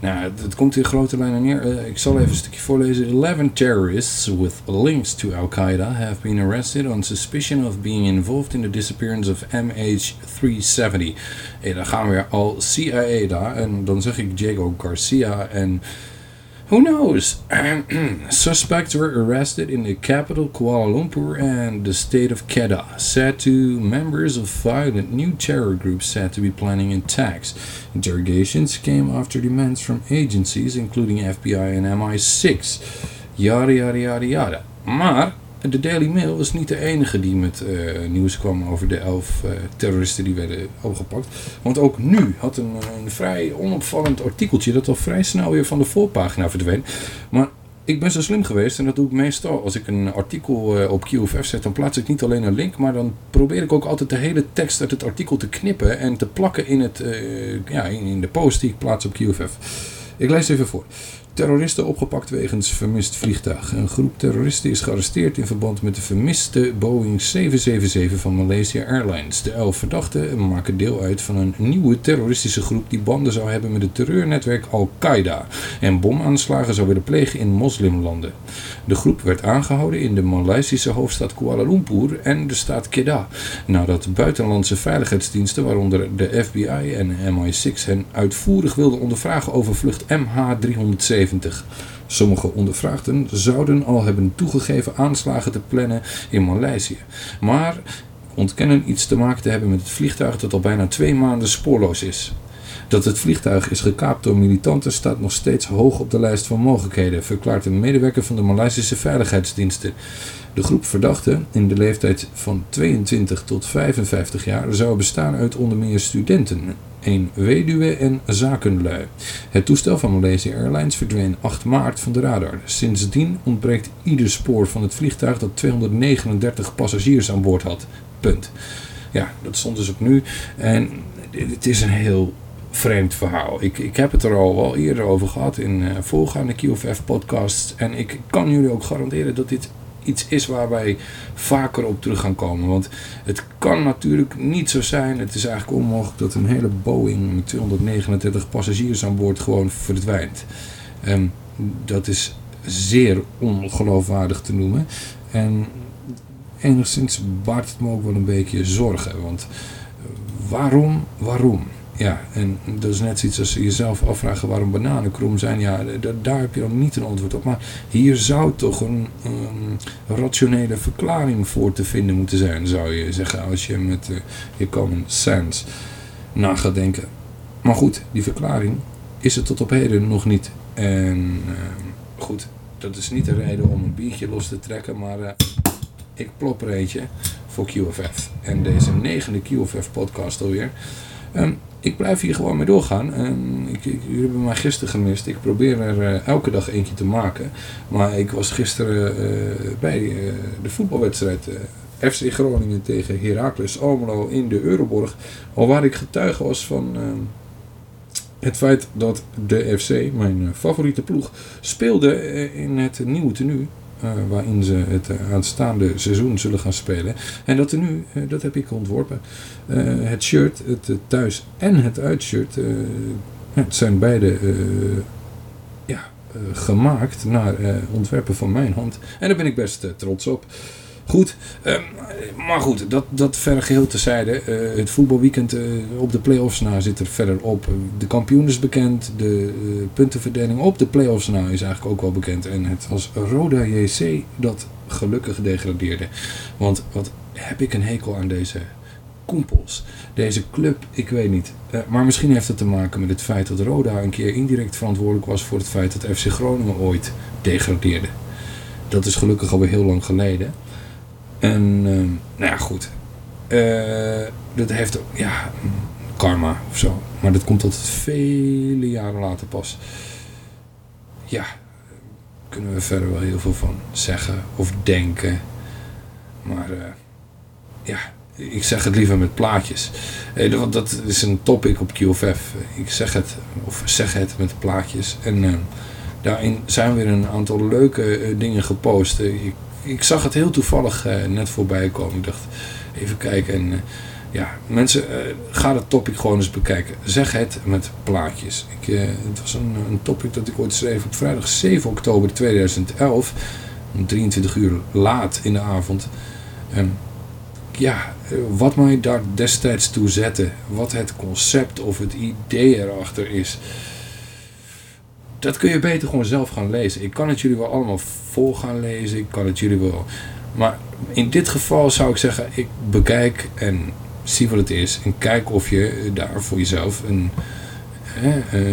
Nou, het, het komt in grote lijnen neer. Eh, ik zal even een stukje voorlezen. 11 terrorists with links to Al-Qaeda have been arrested on suspicion of being involved in the disappearance of MH370. Hey, dan gaan we weer al CIA daar. En dan zeg ik Diego Garcia en... Who knows? Suspects were arrested in the capital Kuala Lumpur and the state of Kedah, said to members of violent new terror groups said to be planning attacks. Interrogations came after demands from agencies including FBI and MI6. Yada yada yada yada. Maar de Daily Mail was niet de enige die met eh, nieuws kwam over de elf eh, terroristen die werden opgepakt. Want ook nu had een, een vrij onopvallend artikeltje dat al vrij snel weer van de voorpagina verdween. Maar ik ben zo slim geweest en dat doe ik meestal. Als ik een artikel eh, op QFF zet, dan plaats ik niet alleen een link, maar dan probeer ik ook altijd de hele tekst uit het artikel te knippen en te plakken in, het, eh, ja, in, in de post die ik plaats op QFF. Ik lees even voor. Terroristen opgepakt wegens vermist vliegtuig. Een groep terroristen is gearresteerd in verband met de vermiste Boeing 777 van Malaysia Airlines. De elf verdachten maken deel uit van een nieuwe terroristische groep die banden zou hebben met het terreurnetwerk Al-Qaeda en bomaanslagen zou willen plegen in moslimlanden. De groep werd aangehouden in de Maleisische hoofdstad Kuala Lumpur en de staat Kedah, nadat buitenlandse veiligheidsdiensten, waaronder de FBI en MI6, hen uitvoerig wilden ondervragen over vlucht MH370. Sommige ondervraagden zouden al hebben toegegeven aanslagen te plannen in Maleisië, maar ontkennen iets te maken te hebben met het vliegtuig dat al bijna twee maanden spoorloos is. Dat het vliegtuig is gekaapt door militanten staat nog steeds hoog op de lijst van mogelijkheden, verklaart een medewerker van de Maleisische veiligheidsdiensten. De groep verdachten, in de leeftijd van 22 tot 55 jaar, zou bestaan uit onder meer studenten, een weduwe en zakenlui. Het toestel van Malaysia Airlines verdween 8 maart van de radar. Sindsdien ontbreekt ieder spoor van het vliegtuig dat 239 passagiers aan boord had. Punt. Ja, dat stond dus op nu. En het is een heel vreemd verhaal. Ik, ik heb het er al wel eerder over gehad in eh, voorgaande QFF podcasts. En ik kan jullie ook garanderen dat dit iets is waar wij vaker op terug gaan komen. Want het kan natuurlijk niet zo zijn. Het is eigenlijk onmogelijk dat een hele Boeing met 239 passagiers aan boord gewoon verdwijnt. Ehm, dat is zeer ongeloofwaardig te noemen. En enigszins baart het me ook wel een beetje zorgen. Want waarom, waarom? Ja, en dat is net zoiets als jezelf afvragen waarom bananen krom zijn. Ja, daar heb je dan niet een antwoord op. Maar hier zou toch een rationele verklaring voor te vinden moeten zijn, zou je zeggen, als je met eh, je common sense na gaat denken. Maar goed, die verklaring is er tot op heden nog niet. En ehm, goed, dat is niet de reden om een biertje los te trekken, maar eh, ik plop er eentje voor QFF. En deze negende QFF podcast alweer. Ehm, ik blijf hier gewoon mee doorgaan. Ehm, ik, ik, jullie hebben mij gisteren gemist. Ik probeer er eh, elke dag eentje te maken. Maar ik was gisteren eh, bij eh, de voetbalwedstrijd FC Groningen tegen Heracles Almelo in de Euroborg. Al waar ik getuige was van het feit dat de FC, mijn favoriete ploeg, speelde in het nieuwe tenue. Eh, waarin ze het aanstaande seizoen zullen gaan spelen. En dat er nu, eh, dat heb ik ontworpen, eh, het shirt, het thuis- en het uitshirt, het zijn beide ja, gemaakt naar ontwerpen van mijn hand. En daar ben ik best trots op. Goed, ehm, maar goed, dat, dat verder geheel tezijde. Eh, het voetbalweekend eh, op de play-offs na zit er verder op. De kampioen is bekend, de eh, puntenverdeling op de play-offs na is eigenlijk ook wel bekend. En het was Roda JC dat gelukkig degradeerde. Want wat heb ik een hekel aan deze koempels. Deze club, ik weet niet. Maar misschien heeft het te maken met het feit dat Roda een keer indirect verantwoordelijk was voor het feit dat FC Groningen ooit degradeerde. Dat is gelukkig alweer heel lang geleden. En, ehm, nou ja, goed. Eh, dat heeft ook, ja, karma of zo. Maar dat komt altijd vele jaren later pas. Ja, kunnen we verder wel heel veel van zeggen of denken. Maar eh, ja, ik zeg het liever met plaatjes. Eh, want dat is een topic op QFF. Ik zeg het, of zeg het met plaatjes. En eh, daarin zijn weer een aantal leuke eh, dingen gepost. Ik, ik zag het heel toevallig eh, net voorbij komen. Ik dacht, even kijken. En eh, ja, mensen, eh, ga het topic gewoon eens bekijken. Zeg het met plaatjes. Ik, het was een, een topic dat ik ooit schreef op vrijdag 7 oktober 2011. Om 23 uur laat in de avond. En ja, wat mij daar destijds toe zette, wat het concept of het idee erachter is, dat kun je beter gewoon zelf gaan lezen. Ik kan het jullie wel allemaal voor gaan lezen, ik kan het jullie wel. Maar in dit geval zou ik zeggen, ik bekijk en zie wat het is en kijk of je daar voor jezelf een, hè, eh,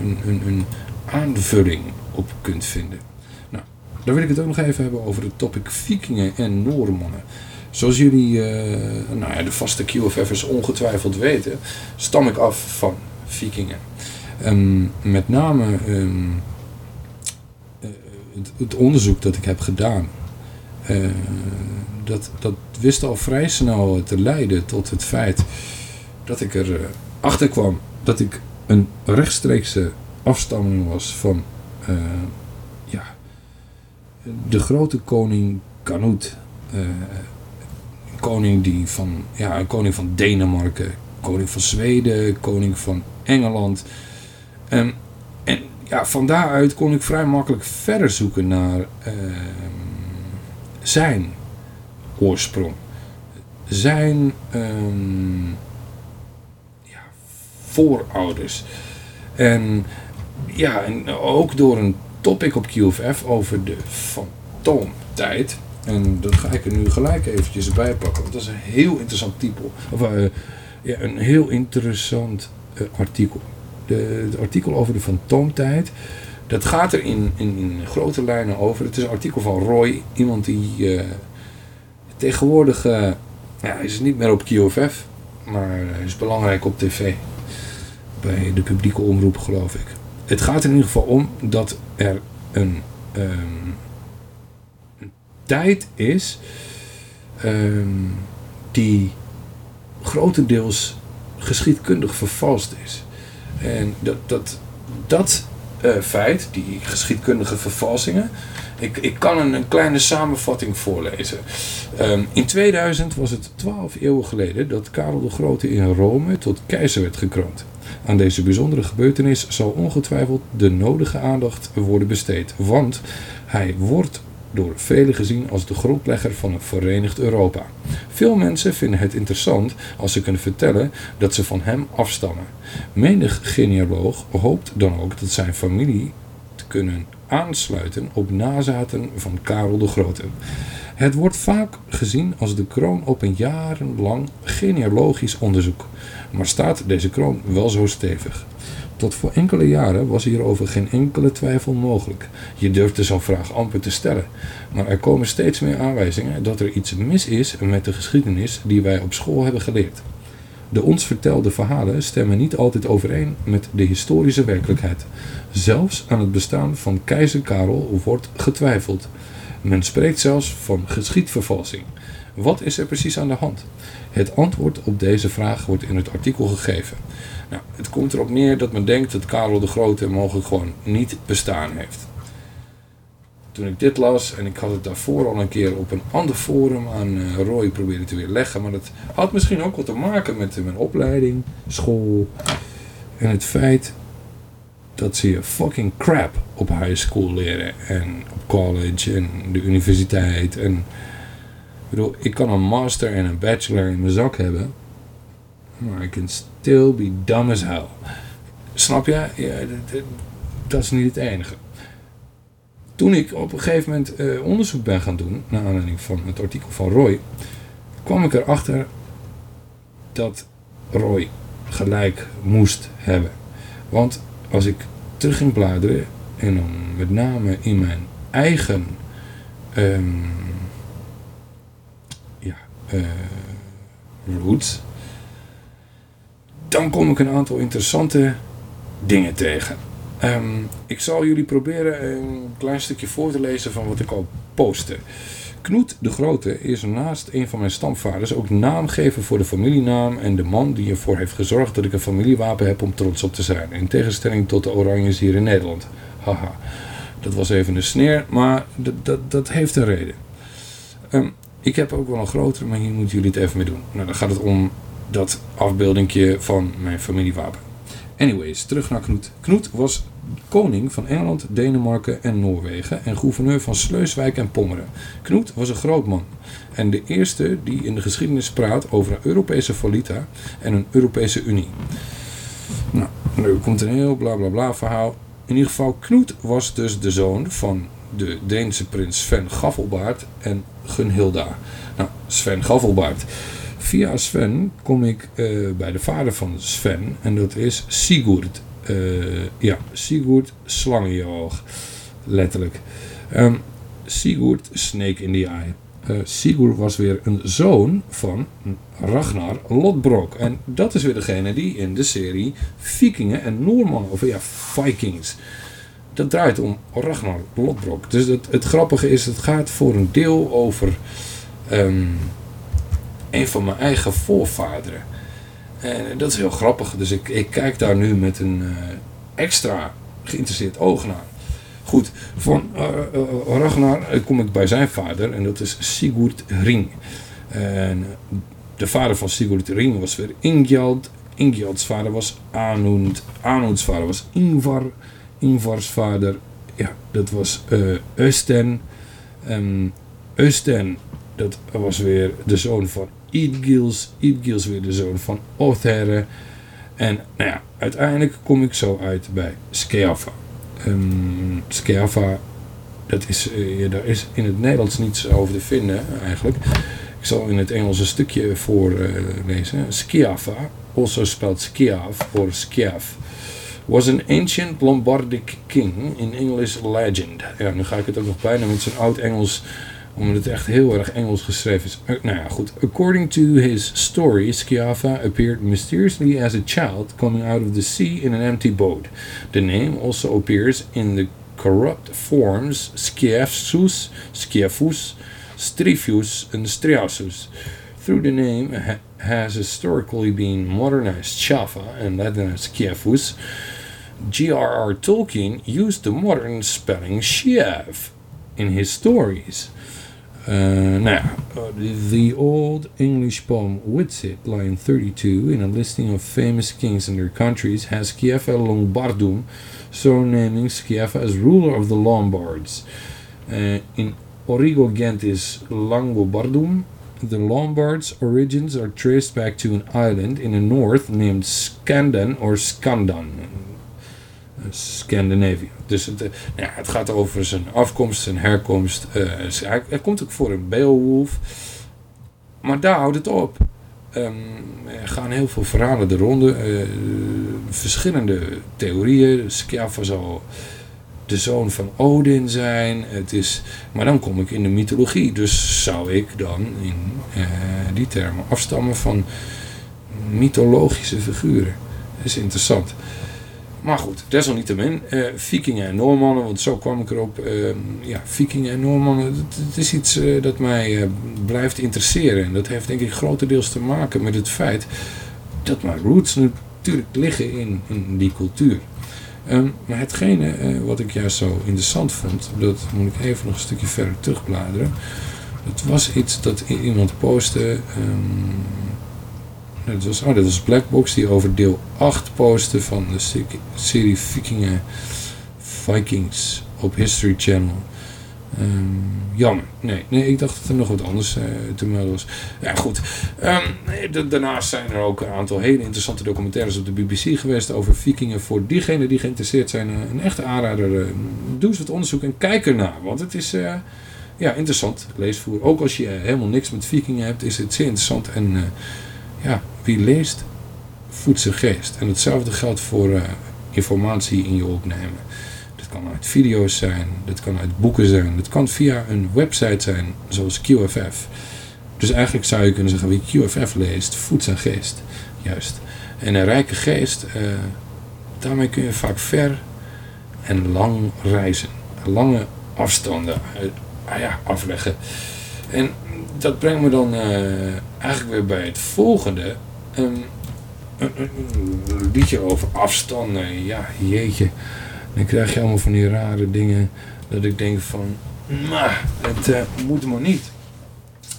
een, een, een aanvulling op kunt vinden. Nou, dan wil ik het ook nog even hebben over het topic vikingen en Noormannen. Zoals jullie, eh, nou ja, de vaste QFF'ers ongetwijfeld weten, stam ik af van vikingen. Ehm, met name ehm, eh, het, onderzoek dat ik heb gedaan, eh, dat, dat wist al vrij snel te leiden tot het feit dat ik er eh, achter kwam dat ik een rechtstreekse afstamming was van eh, ja, de grote koning Canute. koning die van, ja, een koning van Denemarken, koning van Zweden, koning van Engeland. En ja, van daaruit kon ik vrij makkelijk verder zoeken naar ehm, zijn oorsprong. Zijn ehm, ja, voorouders. En ja, en ook door een topic op QFF over de fantoomtijd. En dat ga ik er nu gelijk eventjes bij pakken. Want dat is een heel interessant type. Of, eh, ja, een heel interessant eh, artikel. Het artikel over de fantoomtijd. Dat gaat er in, in, in grote lijnen over. Het is een artikel van Roy. Iemand die eh, tegenwoordig... eh, ja, is niet meer op QFF. Maar is belangrijk op tv. Bij de publieke omroep geloof ik. Het gaat er in ieder geval om dat er een... ehm, tijd is ehm, die grotendeels geschiedkundig vervalst is. En dat, dat, dat eh, feit, die geschiedkundige vervalsingen, ik, ik kan een, een kleine samenvatting voorlezen. Ehm, in 2000 was het 12 eeuwen geleden dat Karel de Grote in Rome tot keizer werd gekroond. Aan deze bijzondere gebeurtenis zal ongetwijfeld de nodige aandacht worden besteed, want hij wordt door velen gezien als de grondlegger van een verenigd Europa. Veel mensen vinden het interessant als ze kunnen vertellen dat ze van hem afstammen. Menig genealoog hoopt dan ook dat zijn familie te kunnen aansluiten op nazaten van Karel de Grote. Het wordt vaak gezien als de kroon op een jarenlang genealogisch onderzoek. Maar staat deze kroon wel zo stevig? Tot voor enkele jaren was hierover geen enkele twijfel mogelijk. Je durfde zo'n vraag amper te stellen. Maar er komen steeds meer aanwijzingen dat er iets mis is met de geschiedenis die wij op school hebben geleerd. De ons vertelde verhalen stemmen niet altijd overeen met de historische werkelijkheid. Zelfs aan het bestaan van keizer Karel wordt getwijfeld. Men spreekt zelfs van geschiedvervalsing. Wat is er precies aan de hand? Het antwoord op deze vraag wordt in het artikel gegeven. Nou, het komt erop neer dat men denkt dat Karel de Grote mogelijk gewoon niet bestaan heeft. toen ik dit las, en ik had het daarvoor al een keer op een ander forum aan eh, Roy proberen te weerleggen, maar dat had misschien ook wat te maken met mijn opleiding, school en het feit dat ze je fucking crap op high school leren en op college en de universiteit. En, ik bedoel, ik kan een master en een bachelor in mijn zak hebben, maar ik can still be dumb as hell. Snap je? Ja, dat, is niet het enige. Toen ik op een gegeven moment eh, onderzoek ben gaan doen, naar aanleiding van het artikel van Roy, kwam ik erachter dat Roy gelijk moest hebben. Want als ik terug ging bladeren, en dan met name in mijn eigen ehm, ja, eh, roots, dan kom ik een aantal interessante dingen tegen. Ehm, ik zal jullie proberen een klein stukje voor te lezen van wat ik al postte. Knoet de Grote is naast een van mijn stamvaders ook naamgever voor de familienaam en de man die ervoor heeft gezorgd dat ik een familiewapen heb om trots op te zijn. In tegenstelling tot de Oranjes hier in Nederland. Haha, dat was even een sneer, maar dat, heeft een reden. Ehm, ik heb ook wel een grotere, maar hier moeten jullie het even mee doen. Nou, dan gaat het om dat afbeeldingje van mijn familiewapen. Anyways, terug naar Knoet. Knoet was koning van Engeland, Denemarken en Noorwegen en gouverneur van Sleuswijk en Pommeren. Knoet was een groot man en de eerste die in de geschiedenis praat over een Europese valuta en een Europese Unie. Nou, nu komt een heel bla bla bla verhaal. In ieder geval, Knoet was dus de zoon van de Deense prins Sven Gaffelbaard en Gunhilda. Nou, Sven Gaffelbaard. Via Sven kom ik eh, bij de vader van Sven en dat is Sigurd. Eh, ja, Sigurd Slangenjoog. Letterlijk. Ehm, Sigurd Snake in the Eye. Eh, Sigurd was weer een zoon van Ragnar Lodbrok. En dat is weer degene die in de serie Vikingen en Noormannen, of ja, Vikings. Dat draait om Ragnar Lodbrok. Dus het, het grappige is, het gaat voor een deel over ehm, een van mijn eigen voorvaderen. En dat is heel grappig. Dus ik, ik kijk daar nu met een eh, extra geïnteresseerd oog naar. Goed, van eh, Ragnar kom ik bij zijn vader en dat is Sigurd Ring. En de vader van Sigurd Ring was weer Ingjald. Ingjalds vader was Anund. Anunds vader was Ingvar. Ingvars vader, ja, dat was eh Östen. En Östen, dat was weer de zoon van Idgils. Idgils weer de zoon van Othere. En nou ja, uiteindelijk kom ik zo uit bij Skeafa. Um, Skeafa, dat is, ja, daar is in het Nederlands niets over te vinden eigenlijk. Ik zal in het Engels een stukje voorlezen. Skeafa, also spelled Skeaf or Skeaf, was an ancient Lombardic king in English legend. Ja, nu ga ik het ook nog bijna met zijn oud Engels, omdat het echt heel erg Engels geschreven is. Uh, nou ja, goed. According to his story, Sciafa appeared mysteriously as a child coming out of the sea in an empty boat. The name also appears in the corrupt forms Sciafsus, Sciafus, Strifius, and Striasus. Through the name ha has historically been modernized Shafa and Latinized Sciafus. G.R.R. Tolkien used the modern spelling Shiav in his stories. Uh, uh, the old English poem Witsit, line 32, in a listing of famous kings and their countries, has Sciafa Lombardum, so naming as ruler of the Lombards. Uh, in Origo Gentis Langobardum, the Lombards' origins are traced back to an island in the north named Skandan or Skandan. Scandinavië. Dus het, uh, ja, het gaat over zijn afkomst, zijn herkomst. Uh, hij, komt ook voor een Beowulf. Maar daar houdt het op. Um, er gaan heel veel verhalen de ronde. Uh, verschillende theorieën. Skjaffa zal de zoon van Odin zijn. Het is, maar dan kom ik in de mythologie. Dus zou ik dan in die termen afstammen van mythologische figuren. Dat is interessant. Maar goed, desalniettemin, uh, vikingen en Noormannen, want zo kwam ik erop. Uh, ja, vikingen en Noormannen, het, is iets uh, dat mij uh, blijft interesseren. En dat heeft denk ik grotendeels te maken met het feit dat mijn roots natuurlijk liggen in, in die cultuur. Ehm, maar hetgene eh, wat ik juist zo interessant vond, dat moet ik even nog een stukje verder terugbladeren. Het was iets dat iemand postte. ehm, dat, was, oh, dat was Blackbox die over deel 8 postte van de se- serie Vikingen Vikings op History Channel. Ehm, jammer. Nee, nee, ik dacht dat er nog wat anders eh, te melden was. Ja, goed. Ehm, daarnaast zijn er ook een aantal hele interessante documentaires op de BBC geweest over vikingen. Voor diegenen die geïnteresseerd zijn, eh, een echte aanrader. eh, doe eens wat onderzoek en kijk ernaar. Want het is ja, interessant leesvoer. Ook als je helemaal niks met vikingen hebt, is het zeer interessant. En ja, wie leest, voedt zijn geest. En hetzelfde geldt voor eh, informatie in je opnemen. Dat kan uit video's zijn, dat kan uit boeken zijn, dat kan via een website zijn, zoals QFF. Dus eigenlijk zou je kunnen zeggen, wie QFF leest, voedt zijn geest. Juist. En een rijke geest, eh, daarmee kun je vaak ver en lang reizen. Lange afstanden eh, ah ja, afleggen. En dat brengt me dan eigenlijk weer bij het volgende. Ehm, een, een- een liedje over afstanden. Ja, jeetje. Dan krijg je allemaal van die rare dingen dat ik denk van, maar het eh, moet maar niet.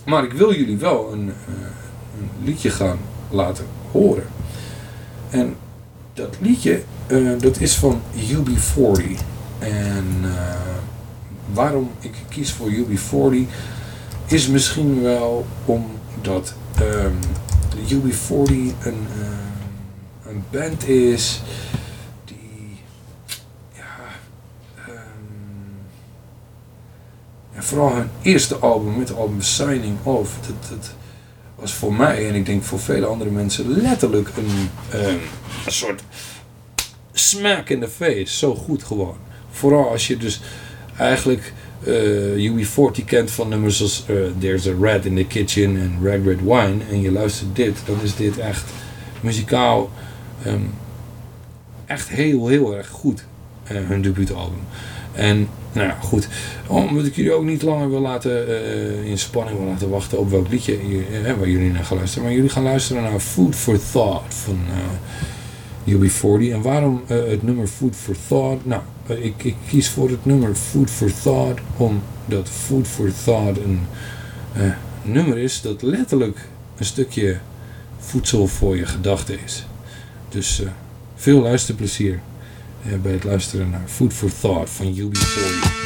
Maar ik wil jullie wel een, eh, een liedje gaan laten horen. En dat liedje, eh, dat is van UB40. En eh, waarom ik kies voor UB40 is misschien wel omdat ehm, de UB40 een, eh, een band is die ja, ja, vooral hun eerste album met het album Signing Off, dat, dat was voor mij en ik denk voor vele andere mensen letterlijk een, ehm, een soort smack in the face. Zo goed gewoon. Vooral als je dus eigenlijk eh UB40 kent van nummers als eh, There's a Rat in the Kitchen en Red Red Wine. En je luistert dit, dan is dit echt muzikaal ehm, echt heel heel erg goed. eh, hun debuutalbum. En nou ja, goed. Omdat ik jullie ook niet langer wil laten in spanning wil laten wachten op welk liedje je- waar jullie naar gaan luisteren. Maar jullie gaan luisteren naar Food for Thought van eh, UB40. En waarom het nummer Food for Thought? Nou, ik, ik kies voor het nummer Food for Thought omdat Food for Thought een eh, nummer is dat letterlijk een stukje voedsel voor je gedachten is. Dus eh, veel luisterplezier eh, bij het luisteren naar Food for Thought van UB40.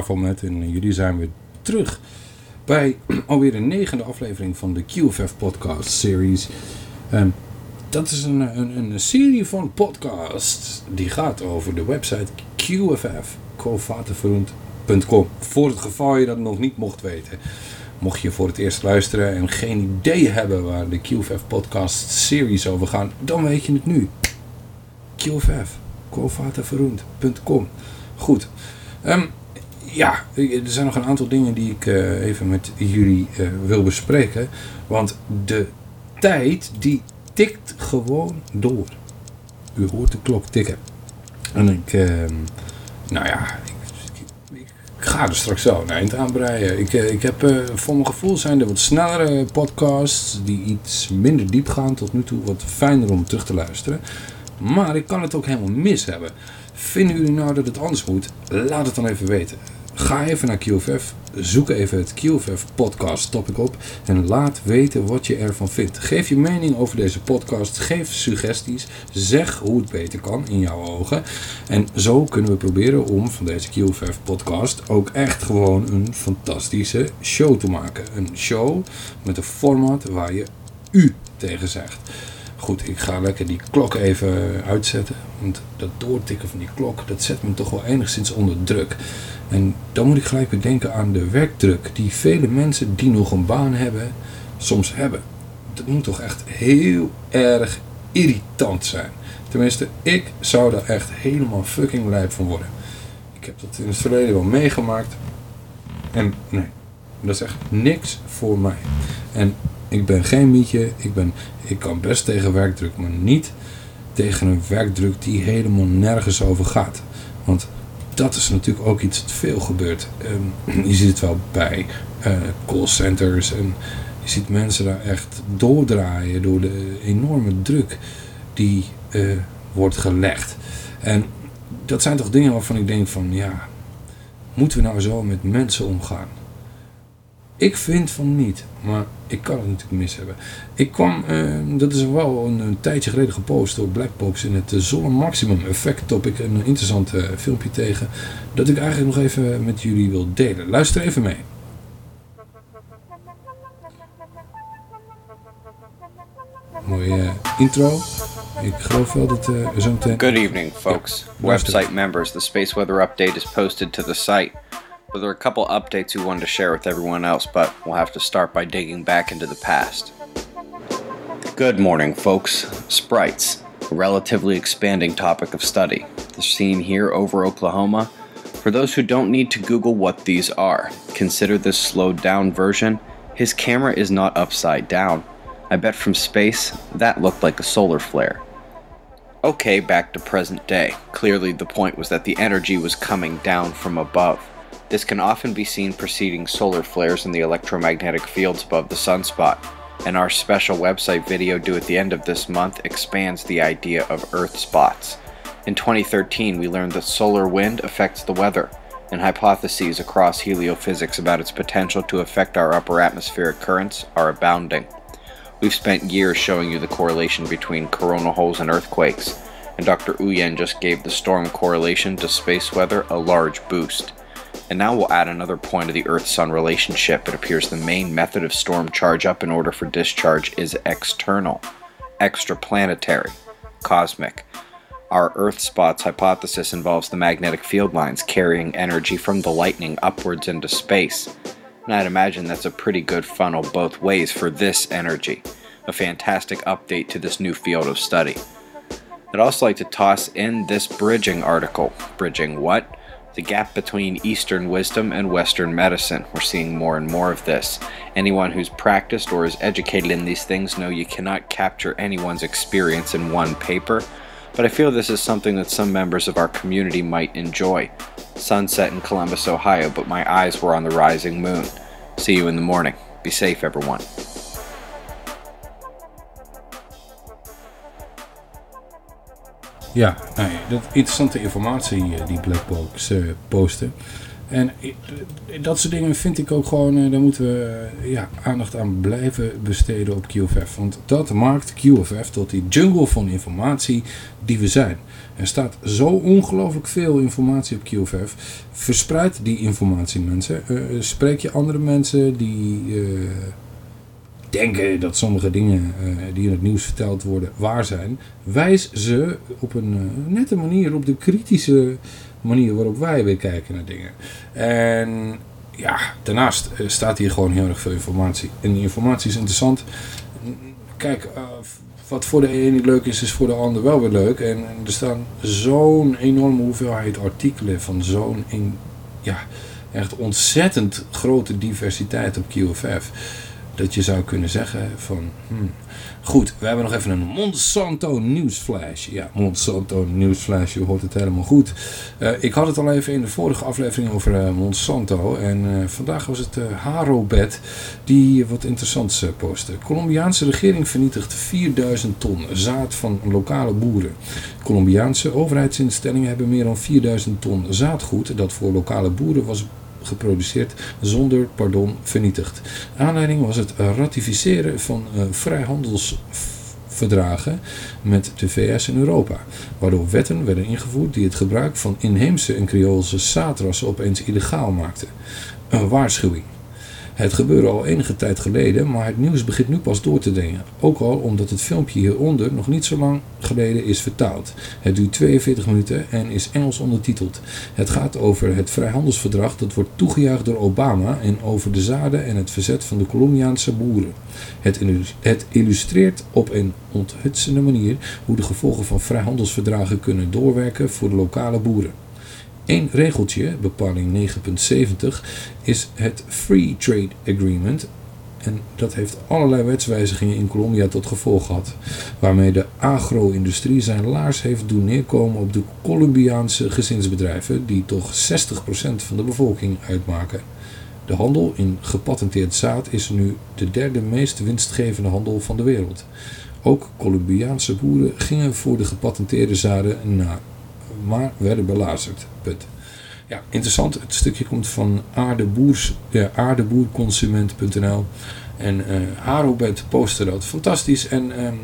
Bafomet en jullie zijn weer terug bij alweer de negende aflevering van de QFF podcast series. En dat is een, een, een serie van podcasts die gaat over de website QFF. Voor het geval je dat nog niet mocht weten. Mocht je voor het eerst luisteren en geen idee hebben waar de QFF podcast series over gaan, dan weet je het nu. QFF, quovaterverund.com. Goed. Ehm, ja, er zijn nog een aantal dingen die ik eh, even met jullie eh, wil bespreken. Want de tijd die tikt gewoon door. U hoort de klok tikken. En ik, ehm, nou ja, ik, ik, ik ga er straks zo een eind aan breien. Ik, eh, ik heb, voor mijn gevoel zijn er wat snellere podcasts die iets minder diep gaan. Tot nu toe wat fijner om terug te luisteren. Maar ik kan het ook helemaal mis hebben. Vinden jullie nou dat het anders moet? Laat het dan even weten. Ga even naar QFF, zoek even het QFF podcast topic op en laat weten wat je ervan vindt. Geef je mening over deze podcast, geef suggesties, zeg hoe het beter kan in jouw ogen. En zo kunnen we proberen om van deze QFF podcast ook echt gewoon een fantastische show te maken. Een show met een format waar je u tegen zegt. Goed, ik ga lekker die klok even uitzetten. Want dat doortikken van die klok, dat zet me toch wel enigszins onder druk. En dan moet ik gelijk weer denken aan de werkdruk die vele mensen die nog een baan hebben, soms hebben. Dat moet toch echt heel erg irritant zijn. Tenminste, ik zou daar echt helemaal fucking lijp van worden. Ik heb dat in het verleden wel meegemaakt. En nee, dat is echt niks voor mij. En ik ben geen mietje, ik, ben, ik kan best tegen werkdruk, maar niet tegen een werkdruk die helemaal nergens over gaat. Want dat is natuurlijk ook iets dat veel gebeurt. Um, je ziet het wel bij uh, callcenters en je ziet mensen daar echt doordraaien door de enorme druk die uh, wordt gelegd. En dat zijn toch dingen waarvan ik denk van ja, moeten we nou zo met mensen omgaan? Ik vind van niet, maar ik kan het natuurlijk mis hebben. Ik kwam, uh, dat is wel een, een, tijdje geleden gepost door Blackbox in het uh, Zonne Maximum Effect topic. Een interessant uh, filmpje tegen, dat ik eigenlijk nog even met jullie wil delen. Luister even mee. Mooie intro. Ik geloof wel dat uh, zo meteen... Good evening, folks. Ja, Website members, the Space Weather Update is posted to the site. But there are a couple updates we wanted to share with everyone else, but we'll have to start by digging back into the past. Good morning, folks. Sprites, a relatively expanding topic of study. The scene here over Oklahoma. For those who don't need to Google what these are, consider this slowed down version. His camera is not upside down. I bet from space, that looked like a solar flare. Okay, back to present day. Clearly, the point was that the energy was coming down from above. This can often be seen preceding solar flares in the electromagnetic fields above the sunspot, and our special website video due at the end of this month expands the idea of Earth spots. In 2013, we learned that solar wind affects the weather, and hypotheses across heliophysics about its potential to affect our upper atmospheric currents are abounding. We've spent years showing you the correlation between coronal holes and earthquakes, and Dr. Uyen just gave the storm correlation to space weather a large boost. And now we'll add another point of the Earth Sun relationship. It appears the main method of storm charge up in order for discharge is external, extraplanetary, cosmic. Our Earth spots hypothesis involves the magnetic field lines carrying energy from the lightning upwards into space. And I'd imagine that's a pretty good funnel both ways for this energy. A fantastic update to this new field of study. I'd also like to toss in this bridging article. Bridging what? The gap between Eastern wisdom and Western medicine. We're seeing more and more of this. Anyone who's practiced or is educated in these things know you cannot capture anyone's experience in one paper, but I feel this is something that some members of our community might enjoy. Sunset in Columbus, Ohio, but my eyes were on the rising moon. See you in the morning. Be safe, everyone. Ja, dat interessante informatie die Blackbox uh, posten. En eh, dat soort dingen vind ik ook gewoon, eh, daar moeten we eh, ja, aandacht aan blijven besteden op QFF. Want dat maakt QFF tot die jungle van informatie die we zijn. Er staat zo ongelooflijk veel informatie op QFF. Verspreid die informatie mensen. Eh, spreek je andere mensen die eh, denken dat sommige dingen eh, die in het nieuws verteld worden waar zijn. Wijs ze op een eh, nette manier, op de kritische manier waarop wij weer kijken naar dingen. En ja, daarnaast eh, staat hier gewoon heel erg veel informatie. En die informatie is interessant. Kijk, wat voor de ene leuk is, is voor de ander wel weer leuk. En er staan zo'n enorme hoeveelheid artikelen van zo'n ja, echt ontzettend grote diversiteit op QFF. Dat je zou kunnen zeggen van... hmm. Goed, we hebben nog even een Monsanto nieuwsflash. Ja, Monsanto nieuwsflash, je hoort het helemaal goed. Eh, ik had het al even in de vorige aflevering over eh, Monsanto. En eh, vandaag was het Harobed die wat interessants postte. Colombiaanse regering vernietigt 4000 ton zaad van lokale boeren. Colombiaanse overheidsinstellingen hebben meer dan 4000 ton zaadgoed dat voor lokale boeren was geproduceerd zonder pardon vernietigd. Aanleiding was het ratificeren van uh, vrijhandelsverdragen met de VS en Europa, waardoor wetten werden ingevoerd die het gebruik van inheemse en Creoolse zaadrassen opeens illegaal maakten. Een waarschuwing. Het gebeurde al enige tijd geleden, maar het nieuws begint nu pas door te dringen. Ook al omdat het filmpje hieronder nog niet zo lang geleden is vertaald. Het duurt 42 minuten en is Engels ondertiteld. Het gaat over het vrijhandelsverdrag dat wordt toegejuicht door Obama en over de zaden en het verzet van de Colombiaanse boeren. Het, illustreert op een onthutsende manier hoe de gevolgen van vrijhandelsverdragen kunnen doorwerken voor de lokale boeren. Eén regeltje, bepaling 9.70, is het Free Trade Agreement. En dat heeft allerlei wetswijzigingen in Colombia tot gevolg gehad. Waarmee de agro-industrie zijn laars heeft doen neerkomen op de Colombiaanse gezinsbedrijven, die toch 60% van de bevolking uitmaken. De handel in gepatenteerd zaad is nu de derde meest winstgevende handel van de wereld. Ook Colombiaanse boeren gingen voor de gepatenteerde zaden naar maar werden belazerd. Punt. Ja, interessant. Het stukje komt van aardeboers, ja, aardeboerconsument.nl en uh, Harobet postte dat. Fantastisch en um,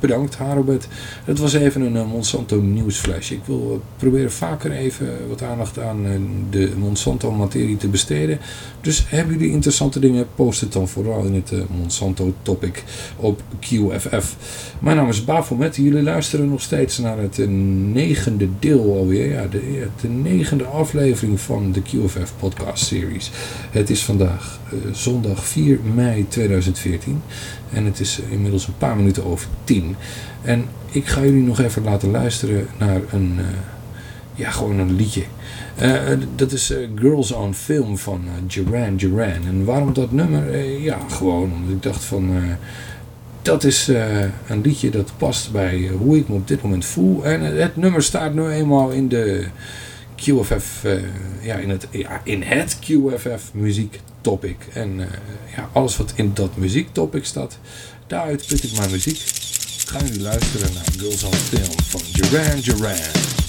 bedankt Harobet. Het was even een uh, Monsanto nieuwsflash. Ik wil uh, proberen vaker even wat aandacht aan de Monsanto materie te besteden. Dus hebben jullie interessante dingen, post het dan vooral in het Monsanto topic op QFF. Mijn naam is Bafomet. Jullie luisteren nog steeds naar het negende deel alweer. Ja, de, de negende aflevering van de QFF podcast series. Het is vandaag zondag 4 mei 2014. En het is inmiddels een paar minuten over 10. En ik ga jullie nog even laten luisteren naar een, uh, ja, gewoon een liedje. Uh, dat is Girls on Film van Duran Duran. En waarom dat nummer? ja, gewoon omdat ik dacht van dat is een liedje dat past bij hoe ik me op dit moment voel. En het nummer staat nu eenmaal in de QFF, ja, in het, in het QFF muziek topic. En ja, alles wat in dat muziek topic staat, daaruit put ik mijn muziek. Jullie luisteren naar Girls on Film van Duran Duran.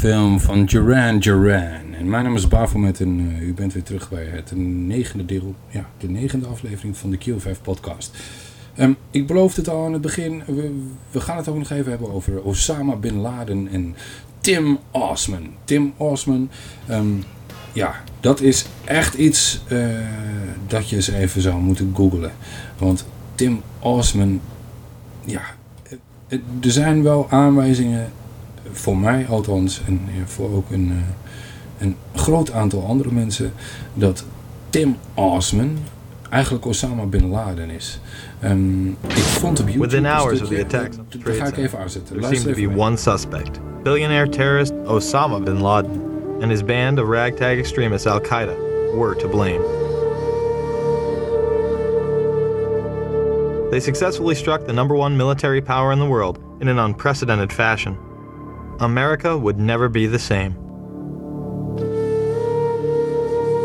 Film van Duran Duran. En mijn naam is Bafomet en uh, u bent weer terug bij het negende deel, ja, de negende aflevering van de QFF podcast. Um, ik beloofde het al aan het begin, we, we, gaan het ook nog even hebben over Osama Bin Laden en Tim Osman. Tim Osman, um, ja, dat is echt iets uh, dat je eens even zou moeten googlen. Want Tim Osman, ja, er zijn wel aanwijzingen, voor mij althans, en voor ook een, een groot aantal andere mensen, dat Tim Osman eigenlijk Osama Bin Laden is. Um, ik vond op YouTube Within hours stukje, of the attacks, daar ga ik even aanzetten. there seemed to be one suspect, billionaire terrorist Osama bin Laden, and his band of ragtag extremists Al Qaeda were to blame. They successfully struck the number one military power in the world in an unprecedented fashion. America would never be the same.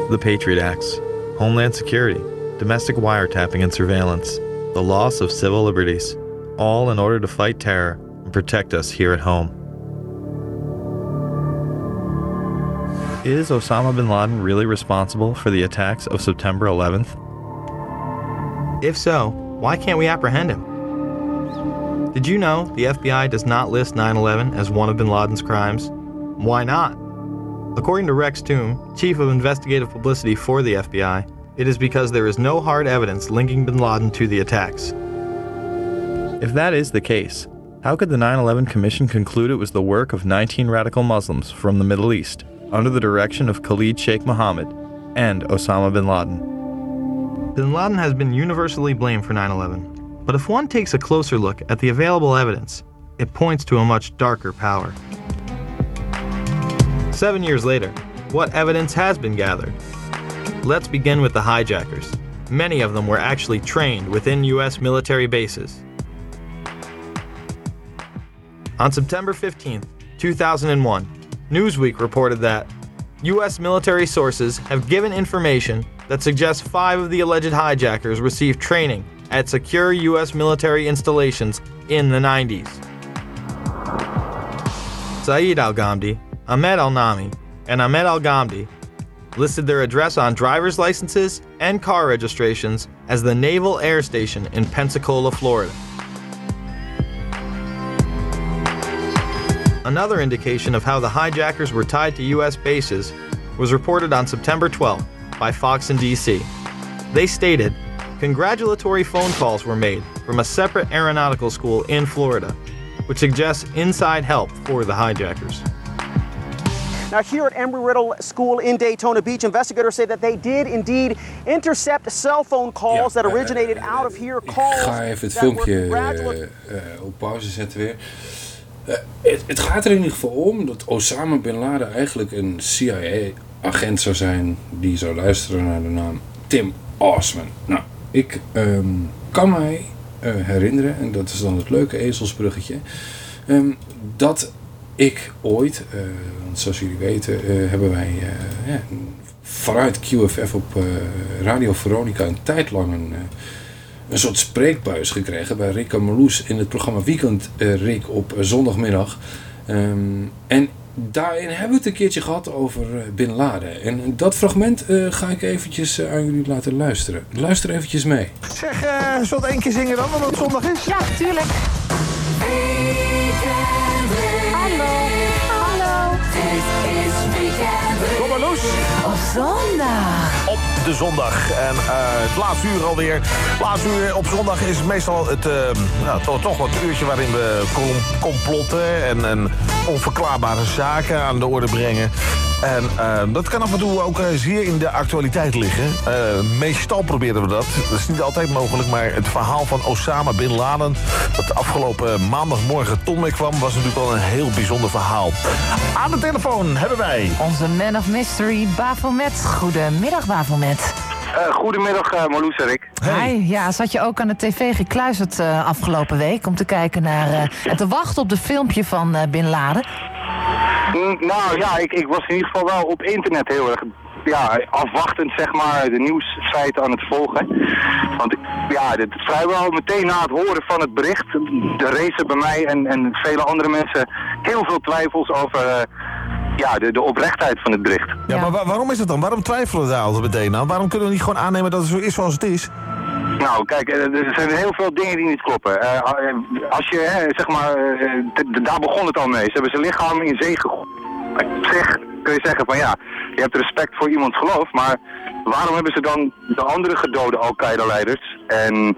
The Patriot Acts, Homeland Security, domestic wiretapping and surveillance, the loss of civil liberties, all in order to fight terror and protect us here at home. Is Osama bin Laden really responsible for the attacks of September 11th? If so, why can't we apprehend him? Did you know the FBI does not list 9 11 as one of bin Laden's crimes? Why not? According to Rex Toom, Chief of Investigative Publicity for the FBI, it is because there is no hard evidence linking bin Laden to the attacks. If that is the case, how could the 9 11 Commission conclude it was the work of 19 radical Muslims from the Middle East, under the direction of Khalid Sheikh Mohammed and Osama bin Laden? Bin Laden has been universally blamed for 9 11, but if one takes a closer look at the available evidence, it points to a much darker power. Seven years later, what evidence has been gathered? Let's begin with the hijackers. Many of them were actually trained within U.S. military bases. On September 15, 2001, Newsweek reported that U.S. military sources have given information that suggests five of the alleged hijackers received training at secure U.S. military installations in the 90s. Saeed Al Ghamdi, Ahmed Al Nami, and Ahmed Al Ghamdi listed their address on driver's licenses and car registrations as the Naval Air Station in Pensacola, Florida. Another indication of how the hijackers were tied to U.S. bases was reported on September 12 by Fox and DC. They stated congratulatory phone calls were made from a separate aeronautical school in Florida, which suggests inside help for the hijackers. Now, here at Embry-Riddle School in Daytona Beach, investigators say that they did indeed intercept cell phone calls that originated out of here. Calls Ik ga even het filmpje graduate- eh, eh, op pauze zetten weer. Eh, het, het gaat er in ieder geval om dat Osama Bin Laden eigenlijk een CIA-agent zou zijn die zou luisteren naar de naam Tim Osman. Nou, ik ehm, kan mij eh, herinneren, en dat is dan het leuke ezelsbruggetje, ehm, dat ik ooit, eh, want zoals jullie weten, eh, hebben wij ja, vanuit QFF op Radio Veronica een tijd lang een, een soort spreekbuis gekregen bij Rick en Marloes in het programma Weekend Rick op zondagmiddag. Ehm, en daarin hebben we het een keertje gehad over eh, Bin Laden. En dat fragment eh, ga ik eventjes eh, aan jullie laten luisteren. Luister eventjes mee. Zeg, eh we het één keer zingen dan, omdat het zondag is? Ja, tuurlijk. Hallo. Hallo. Dit is Weekend Kom maar los. Op zondag. De zondag. En eh, het laatste uur alweer. Het laatste uur op zondag is meestal het, eh, nou, toch, wat uurtje waarin we com- complotten en, en onverklaarbare zaken aan de orde brengen. En eh, dat kan af en toe ook eh, zeer in de actualiteit liggen. Eh, meestal proberen we dat. Dat is niet altijd mogelijk, maar het verhaal van Osama Bin Laden... dat afgelopen maandagmorgen ton mee kwam... was natuurlijk wel een heel bijzonder verhaal. Aan de telefoon hebben wij... Onze man of mystery, Bafomet. Goedemiddag, Bafomet. Eh, goedemiddag, uh, Marloes en Rick. Hi. Ja, zat je ook aan de tv gekluisterd eh, afgelopen week... om te kijken naar... eh, en te wachten op de filmpje van eh, Bin Laden? Mm, nou ja, ik, ik was in ieder geval wel op internet heel erg ja, afwachtend zeg maar de nieuwsfeiten aan het volgen. Want ja, dit, vrijwel meteen na het horen van het bericht, de race bij mij en, en vele andere mensen heel veel twijfels over eh, ja, de, de oprechtheid van het bericht. Ja, maar wa- waarom is het dan? Waarom twijfelen we daar altijd meteen aan? Waarom kunnen we niet gewoon aannemen dat het zo is zoals het is? Nou, kijk, eh, er zijn heel veel dingen die niet kloppen. Eh, eh, als je, hè, zeg maar, eh, daar begon het al mee. Ze hebben zijn lichaam in zee gegooid. Op zich kun je zeggen van ja, je hebt respect voor iemands geloof, maar waarom hebben ze dan de andere gedode Al-Qaeda-leiders en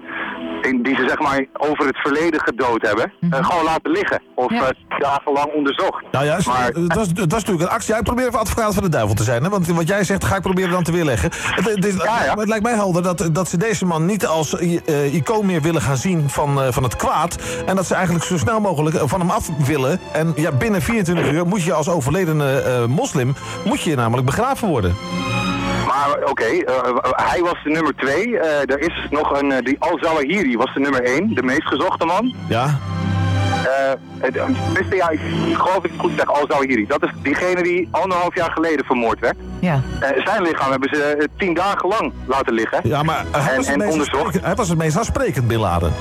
in- die ze zeg maar over het verleden gedood hebben, eh, gewoon laten liggen of eh, dagenlang onderzocht? Nou ja, Maar- dat, is, dat is natuurlijk een actie. Jij probeert even advocaat van de duivel te zijn. Hè? Want wat jij zegt, ga ik proberen dan te weerleggen. Het, het, is, het lijkt mij helder dat, dat ze deze man niet als eh, icoon meer willen gaan zien van, eh, van het kwaad. En dat ze eigenlijk zo snel mogelijk eh, van hem af willen. En ja, binnen 24 uur moet je als overledene eh, moslim moet je namelijk begraven worden. Maar oké, eh, hij was de nummer twee. Eh, er is nog een, eh, die Al-Zawahiri was de nummer één, de meest gezochte man. Ja. Eh, eh, ja, ik geloof ik het goed zeg, Al-Zawahiri. Dat is diegene die anderhalf jaar geleden vermoord werd. Ja. Eh, zijn lichaam hebben ze eh, tien dagen lang laten liggen. Ja, maar hij en, was, het en onderzocht. hij was het meest aansprekend, Bin Laden.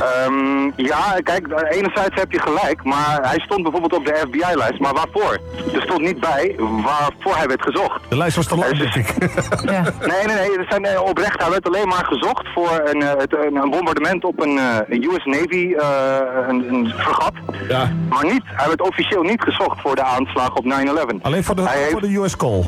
Ehm, ja, kijk, enerzijds heb je gelijk, maar hij stond bijvoorbeeld op de FBI-lijst. Maar waarvoor? Er stond niet bij waarvoor hij werd gezocht. De lijst was te lang, denk ik. Nee, nee, nee, er zijn, oprecht. Hij werd alleen maar gezocht voor een, eh, het- een, een bombardement op een, eh, een US Navy eh, een, een fregat. Ja. Maar niet, hij werd officieel niet gezocht voor de aanslag op 9-11. Alleen voor de, Hij heeft- voor de US call.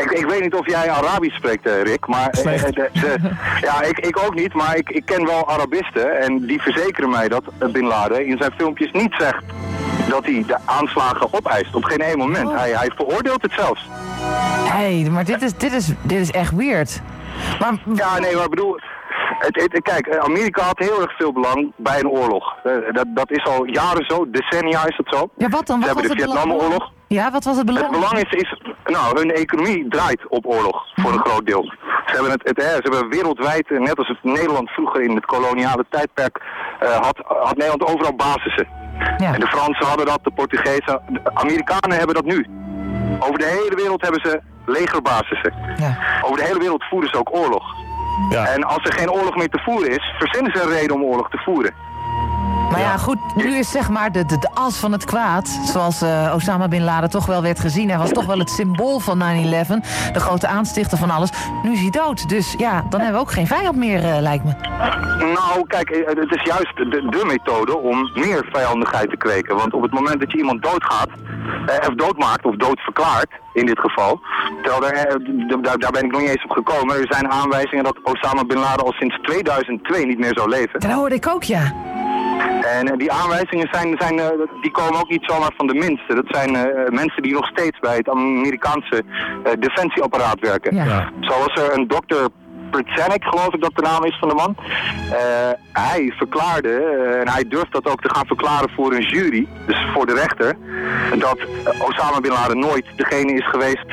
Ik, ik weet niet of jij Arabisch spreekt, eh, Rick, maar eh, eh, de- de- ja, ik, ik ook niet, maar ik, ik ken wel Arabisten en die verzekeren mij dat Bin Laden in zijn filmpjes niet zegt dat hij de aanslagen opeist. Op geen één moment. Hij, hij veroordeelt het zelfs. Hé, maar dit is, dit, is, dit is echt weird. Maar, Ja, nee, maar ik bedoel... Het, het- kijk, Amerika had heel erg veel belang bij een oorlog. Eh, dat, dat is al jaren zo, decennia is het zo. Ja, wat dan? Ze Wat hebben was de? Vietnamoorlog. Ja, wat was het belang? Het belang is, is, nou, hun economie draait op oorlog, voor een groot deel. Ze hebben, het, het, eh, ze hebben wereldwijd, eh, net als het Nederland vroeger in het koloniale tijdperk, had, had Nederland overal basissen. En de Fransen hadden dat, de Portugezen, de Amerikanen hebben dat nu. Over de hele wereld hebben ze legerbasissen. Over de hele wereld voeren ze ook oorlog. En als er geen oorlog meer te voeren is, verzinnen ze een reden om oorlog te voeren. Maar ja, goed, nu is zeg maar de, de, de as van het kwaad, zoals eh, Osama Bin Laden toch wel werd gezien. Hij was toch wel het symbool van 9-11, de grote aanstichter van alles. Nu is hij dood, dus ja, dan hebben we ook geen vijand meer, eh, lijkt me. Nou, kijk, eh, het is juist de, de methode om meer vijandigheid te kweken. Want op het moment dat je iemand doodgaat, eh, of doodmaakt of doodverklaart, in dit geval, terwijl er, eh, d- daar, daar ben ik nog niet eens op gekomen, er zijn aanwijzingen dat Osama Bin Laden al sinds 2002 niet meer zou leven. Dat hoorde ik ook, ja. En eh, die aanwijzingen zijn, zijn, eh, die komen ook niet zomaar van de minste. Dat zijn eh, mensen die nog steeds bij het Amerikaanse defensieapparaat werken. Zo was er een dokter Przanek, geloof ik dat de naam is van de man. Eh, hij verklaarde, eh, en hij durft dat ook te gaan verklaren voor een jury, dus voor de rechter, dat Osama Bin Laden nooit degene is geweest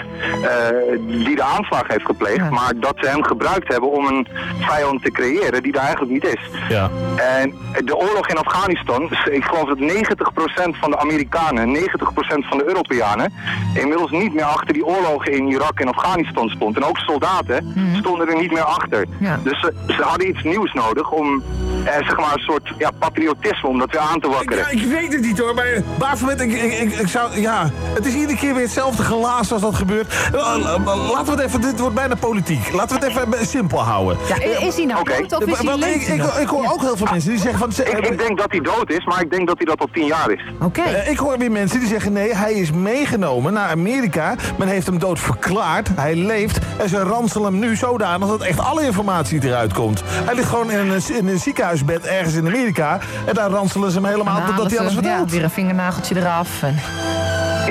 eh, die de aanslag heeft gepleegd, maar dat ze hem gebruikt hebben om een vijand te creëren die daar eigenlijk niet is. Ja. En de oorlog in Afghanistan, ik geloof dat 90% van de Amerikanen, 90% van de Europeanen, inmiddels niet meer achter die oorlogen in Irak en Afghanistan stond. En ook soldaten stonden er niet meer achter. Dus ze, ze hadden iets nieuws nodig om, eh, zeg maar, een soort ja, patriotisme, om dat weer aan te wakkeren. Ja, ik weet het niet hoor, maar Bafelmet, ik, ik, ik, ik zou, ja, het is iedere keer weer hetzelfde gelaas als dat gebeurt. Eh, eh, Laten we het even, dit wordt bijna politiek. Laten we het even simpel houden. Ja, is hij nou dood of is hij Want ik, ik, hoor ook heel veel mensen die zeggen van... ze- Ik, ik denk dat hij dood is, maar ik denk dat hij dat al tien jaar is. Oké. Eh, ik hoor weer mensen die zeggen nee, hij is meegenomen naar Amerika. Men heeft hem dood verklaard. Hij leeft. En ze ranselen hem nu zodanig dat echt alle informatie eruit komt. Hij ligt gewoon in een, in een ziekenhuisbed ergens in Amerika. En daar ranselen ze hem helemaal totdat hij alles Ja, vertelt. weer een vingernageltje eraf. En...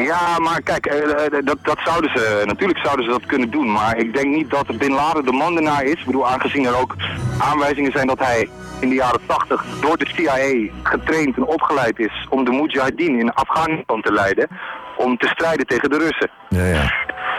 Ja, maar kijk, eh, eh, dat, dat zouden ze, natuurlijk zouden ze dat kunnen doen. Maar ik denk niet dat Bin Laden de man ernaar is. Ik bedoel, aangezien er ook aanwijzingen zijn dat hij in de jaren 80 door de CIA getraind en opgeleid is om de Mujahideen in Afghanistan te leiden. Om te strijden tegen de Russen. Ja, ja.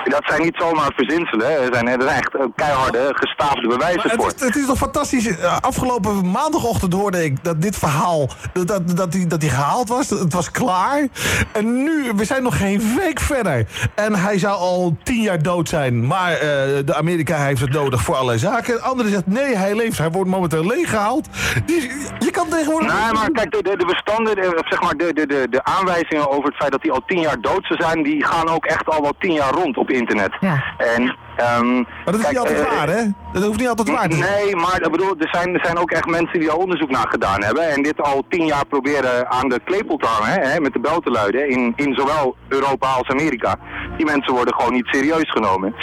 Dat zijn niet zomaar verzinselen. Er zijn, er zijn echt eh, keiharde, gestaafde bewijzen Maar voor. het, is, het is toch fantastisch. Eh, Afgelopen maandagochtend hoorde ik dat dit verhaal. dat, dat, dat, die, dat die gehaald was. Het was klaar. En nu, we zijn nog geen week verder. En hij zou al tien jaar dood zijn. Maar eh, de Amerika heeft het nodig voor allerlei zaken. Anderen zegt nee, hij leeft. Hij wordt momenteel leeggehaald. Die, je kan tegenwoordig. Nee, maar kijk, de, de, de bestanden, de, zeg maar de, de, de, de aanwijzingen over het feit dat hij al tien jaar dood zou zijn, die gaan ook echt al wel tien jaar rond op internet. En, ehm, Maar dat is kijk, niet altijd eh, waar, hè? Dat hoeft niet altijd waar te zijn. Nee, maar ik bedoel, er, zijn, er zijn ook echt mensen die daar onderzoek naar gedaan hebben. En dit al tien jaar proberen aan de klepel te hangen, hè, met de bel te luiden, in, in zowel Europa als Amerika. Die mensen worden gewoon niet serieus genomen.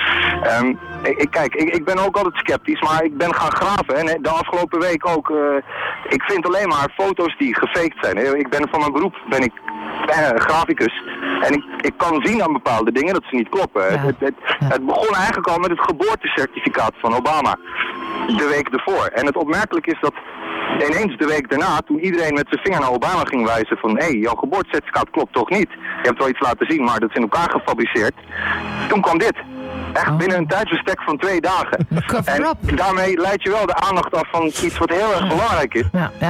Ehm, ik, kijk, ik, ik ben ook altijd sceptisch, maar ik ben gaan graven. En de afgelopen week ook, eh, ik vind alleen maar foto's die gefaked zijn. Ik ben van mijn beroep, ben ik eh, graficus. En ik, ik kan zien aan bepaalde dingen dat ze niet kloppen. Het, het, het, het begon eigenlijk al met het geboortecertificaat van Obama. De week ervoor. En het opmerkelijk is dat ineens de week daarna, toen iedereen met zijn vinger naar Obama ging wijzen van hé, hey, jouw geboortecertificaat klopt toch niet. Je hebt wel iets laten zien, maar dat is in elkaar gefabriceerd. Toen kwam dit. Echt binnen een tijdsbestek van twee dagen. En daarmee leid je wel de aandacht af van iets wat heel erg belangrijk is.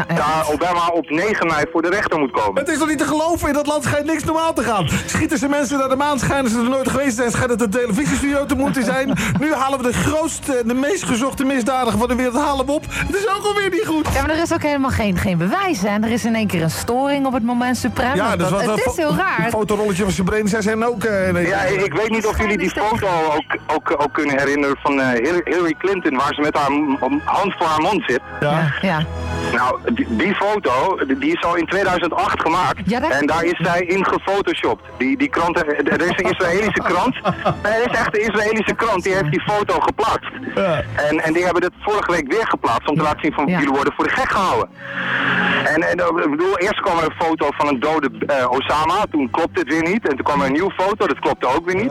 Daar Obama op 9 mei voor de rechter moet komen. Het is toch niet te geloven? In dat land schijnt niks normaal te gaan. Schieten ze mensen naar de maan, schijnen ze er nooit geweest zijn, schijnt het een televisiestudio te moeten zijn. Nu halen we de grootste en de meest gezochte misdadiger van de wereld halen we op. Het is ook alweer niet goed. Ja, maar er is ook helemaal geen, geen bewijs. Hè? En er is in één keer een storing op het moment suprem. Ja, dus wat het is heel raar. Een fotorolletje van Srebrenica zijn ook... eh, nee. Ja, ik weet niet of jullie die foto ook, ook, ook kunnen herinneren van eh, Hillary- Clinton, waar ze met haar hand voor haar mond zit. Ja. ja. Nou, die, die foto, die die is al in 2008 gemaakt. en daar is zij in gefotoshopt. Die, die krant, er er is een Israëlische krant. Nee, er is echt een Israëlische krant, die heeft die foto geplaatst. En, en die hebben het vorige week weer geplaatst om te laten zien van jullie worden voor de gek gehouden. En, en eh, ik bedoel, eerst kwam er een foto van een dode eh, Osama, toen klopte het weer niet. En toen kwam er een nieuwe foto, dat klopte ook weer niet.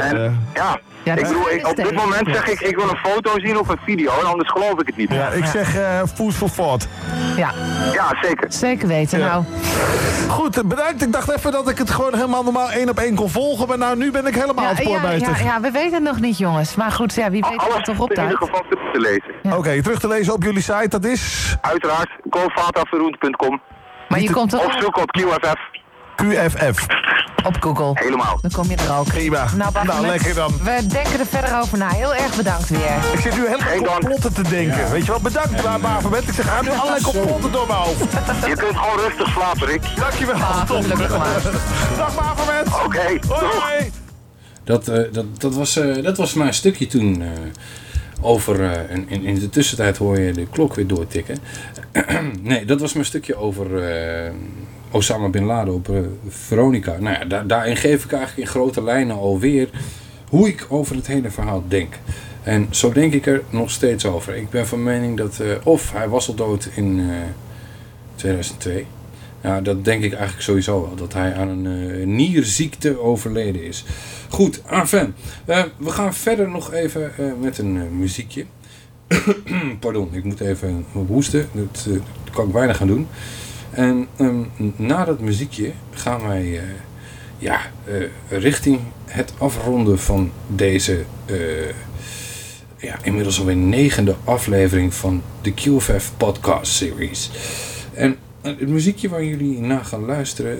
En, ja, Ja, ik bedoel, ik- op dit moment zeg ik, ik wil een foto zien of een video, anders geloof ik het niet. Ja, ik zeg eh food for thought. Ja. Ja, zeker. Zeker weten, nou. Goed, bedankt. Ik dacht even dat ik het gewoon helemaal normaal één op één kon volgen. Maar nou, nu ben ik helemaal Ja, ja, ja, ja, we weten het nog niet, jongens. Maar goed, ja, wie weet het toch op in ieder geval terug te lezen. Oké, terug te lezen op jullie site, dat is... Uiteraard, golfataverroend.com. Maar je komt er Of zoek op QFF. QFF. Op Google. Helemaal. Dan kom je er ook. Prima. Nou, Bart, Nou, we- lekker dan. We denken er verder over na. Heel erg bedankt weer. Ik zit nu helemaal complotten te denken. Weet je wat? Bedankt. Baverbent. Ik zeg, ga nu allerlei complotten door mijn hoofd. Je kunt gewoon rustig slapen, Rick. Dankjewel. Top. Dag, Baverbent. Oké, Hoi. Dat, eh, dat, dat, was, eh, dat was mijn stukje toen. eh, over, eh, en in, in de tussentijd hoor je de klok weer doortikken. nee, dat was mijn stukje over eh, Osama Bin Laden op eh, Veronica. Nou ja, daar, daarin geef ik eigenlijk in grote lijnen alweer hoe ik over het hele verhaal denk. En zo denk ik er nog steeds over. Ik ben van mening dat eh, of hij was al dood in eh, 2002. Ja, dat denk ik eigenlijk sowieso wel. Dat hij aan een eh, nierziekte overleden is. Goed, Arven. eh, we gaan verder nog even eh, met een eh, muziekje. Pardon, ik moet even hoesten. Dat, eh, dat kan ik weinig gaan doen. En ehm, na dat muziekje gaan wij eh, ja, eh, richting het afronden van deze eh, ja, inmiddels alweer negende aflevering van de QFF podcast series. En het muziekje waar jullie naar gaan luisteren,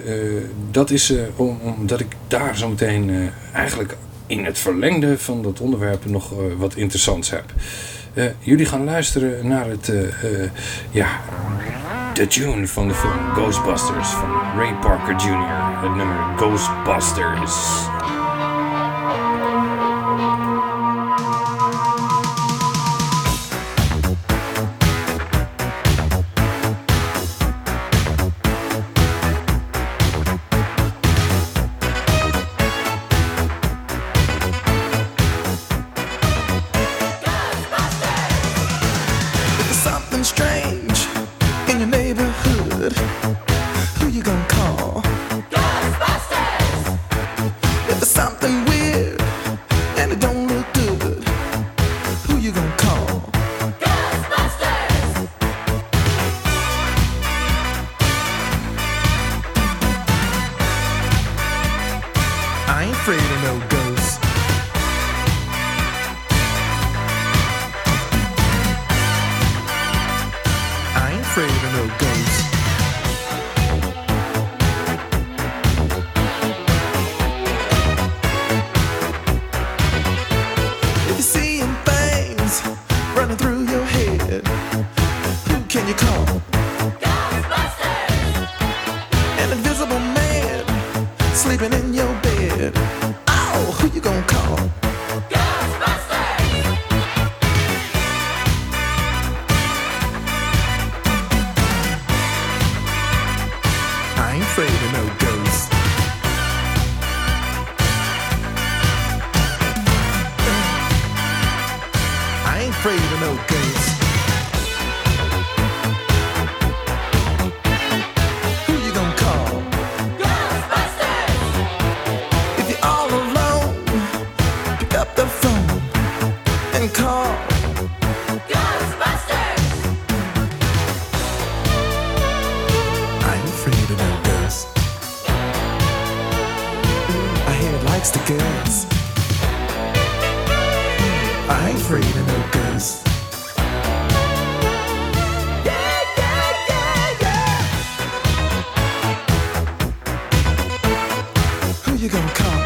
dat is om, omdat ik daar zo meteen eigenlijk in het verlengde van dat onderwerp nog wat interessants heb. Eh, jullie gaan luisteren naar het, eh, eh, ja, de tune van de film Ghostbusters van Ray Parker Jr. Het nummer Ghostbusters. You gonna call?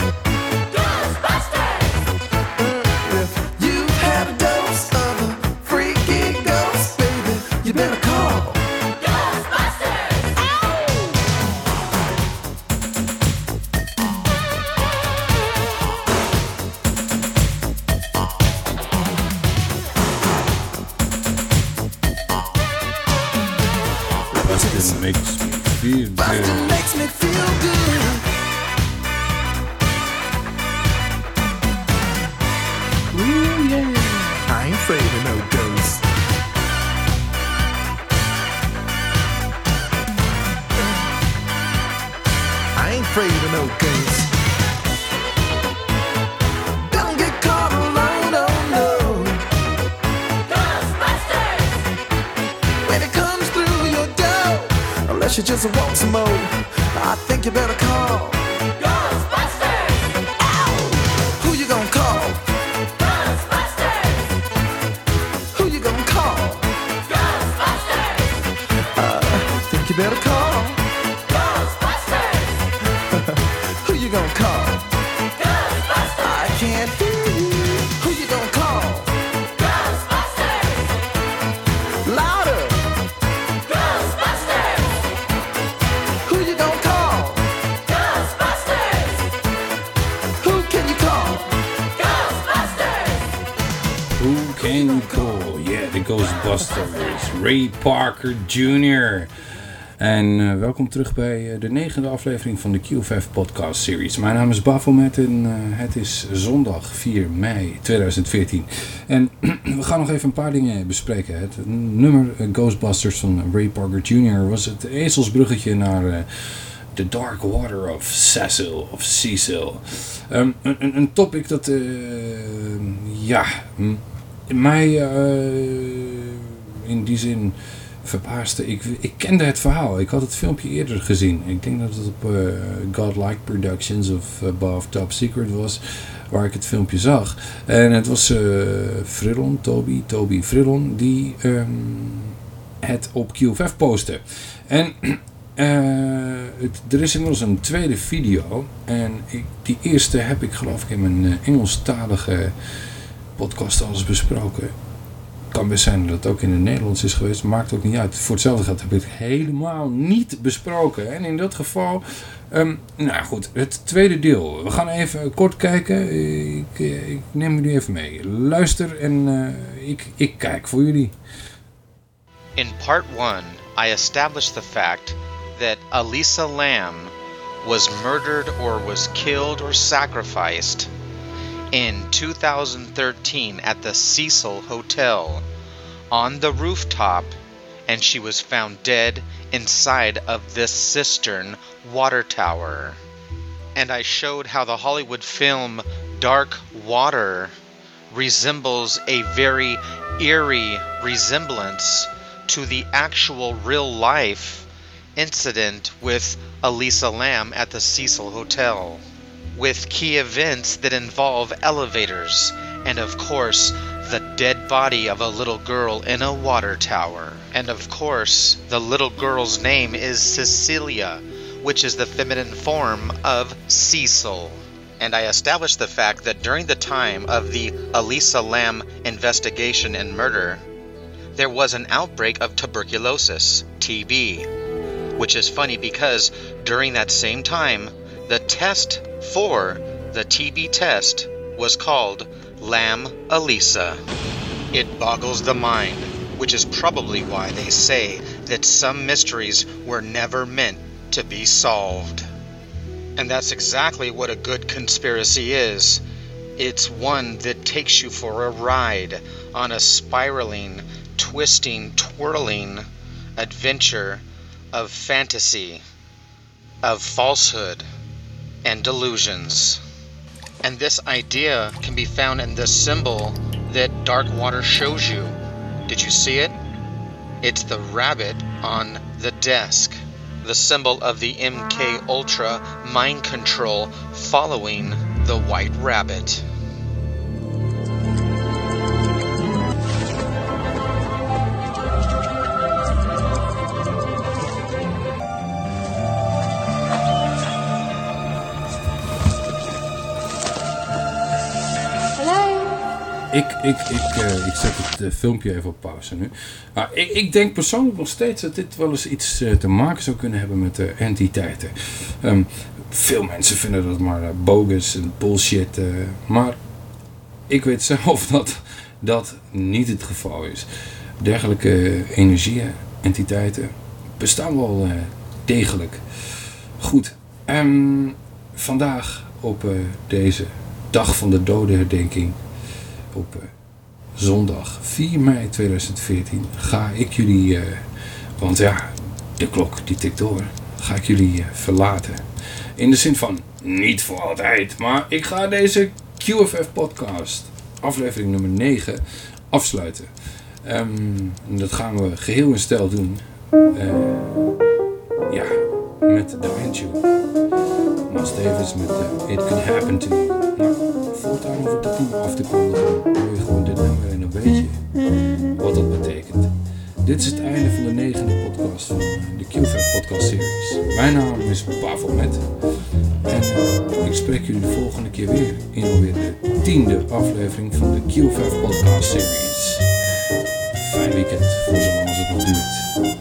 Ray Parker Jr. En eh, welkom terug bij eh, de negende aflevering van de Q5 podcast series. Mijn naam is Baphomet en eh, het is zondag 4 mei 2014. En we gaan nog even een paar dingen bespreken. Het nummer Ghostbusters van Ray Parker Jr. was het ezelsbruggetje naar... The Dark Water of Cecil of Cecil. Ehm, een, een, topic dat, ja, mij die zin verbaasde. Ik, ik kende het verhaal. Ik had het filmpje eerder gezien. Ik denk dat het op eh, Godlike Productions of Above Top Secret was. Waar ik het filmpje zag. En het was eh Frillon, Toby, Toby Frillon, die ehm, het op Q5 postte. En eh, het, er is inmiddels een tweede video. En ik, die eerste heb ik geloof ik in mijn Engelstalige podcast al eens besproken. Kan best zijn dat het ook in het Nederlands is geweest. Maakt ook niet uit. Voor hetzelfde geld heb ik het helemaal niet besproken. En in dat geval... ehm, nou goed, het tweede deel. We gaan even kort kijken. Ik, eh, ik neem jullie even mee. Luister en eh, ik, ik kijk voor jullie. In part one, I established the fact that Elisa Lamb was murdered or was killed or sacrificed in 2013 at the Cecil Hotel on the rooftop, and she was found dead inside of this cistern water tower. And I showed how the Hollywood film Dark Water resembles a very eerie resemblance to the actual real life incident with Elisa Lamb at the Cecil Hotel, with key events that involve elevators and, of course, the dead body of a little girl in a water tower. And of course, the little girl's name is Cecilia, which is the feminine form of Cecil. And I established the fact that during the time of the Elisa Lamb investigation and murder, there was an outbreak of tuberculosis, TB. Which is funny because during that same time, The test for the TB test was called Lam Elisa. It boggles the mind, which is probably why they say that some mysteries were never meant to be solved. And that's exactly what a good conspiracy is. It's one that takes you for a ride on a spiraling, twisting, twirling adventure of fantasy, of falsehood, and delusions. And this idea can be found in this symbol that Dark Water shows you. Did you see it? It's the rabbit on the desk, the symbol of the MK Ultra mind control following the white rabbit. Ik, ik, ik, eh, zet het eh, filmpje even op pauze nu. Ik, ik denk persoonlijk nog steeds dat dit wel eens iets eh, te maken zou kunnen hebben met de entiteiten. Ehm, veel mensen vinden dat maar bogus en bullshit. maar ik weet zelf dat dat niet het geval is. Dergelijke energieën, entiteiten, bestaan wel degelijk. Goed, ehm, vandaag op deze dag van de dodenherdenking op eh, zondag 4 mei 2014 ga ik jullie, eh, want ja, de klok die tikt door, ga ik jullie eh, verlaten. In de zin van niet voor altijd, maar ik ga deze QFF podcast, aflevering nummer 9, afsluiten. Ehm, dat gaan we geheel in stijl doen. ja, met de eindtune. Miles Davis met It Could Happen To You. Ik dat niet af te kondigen. Hoor je gewoon dit nummer en dan weet je wat dat betekent. Dit is het einde van de negende podcast van de Q5 podcast series. Mijn naam is Met En ik spreek jullie de volgende keer weer in alweer de tiende aflevering van de Q5 podcast series. Fijn weekend voor zolang als het nog duurt.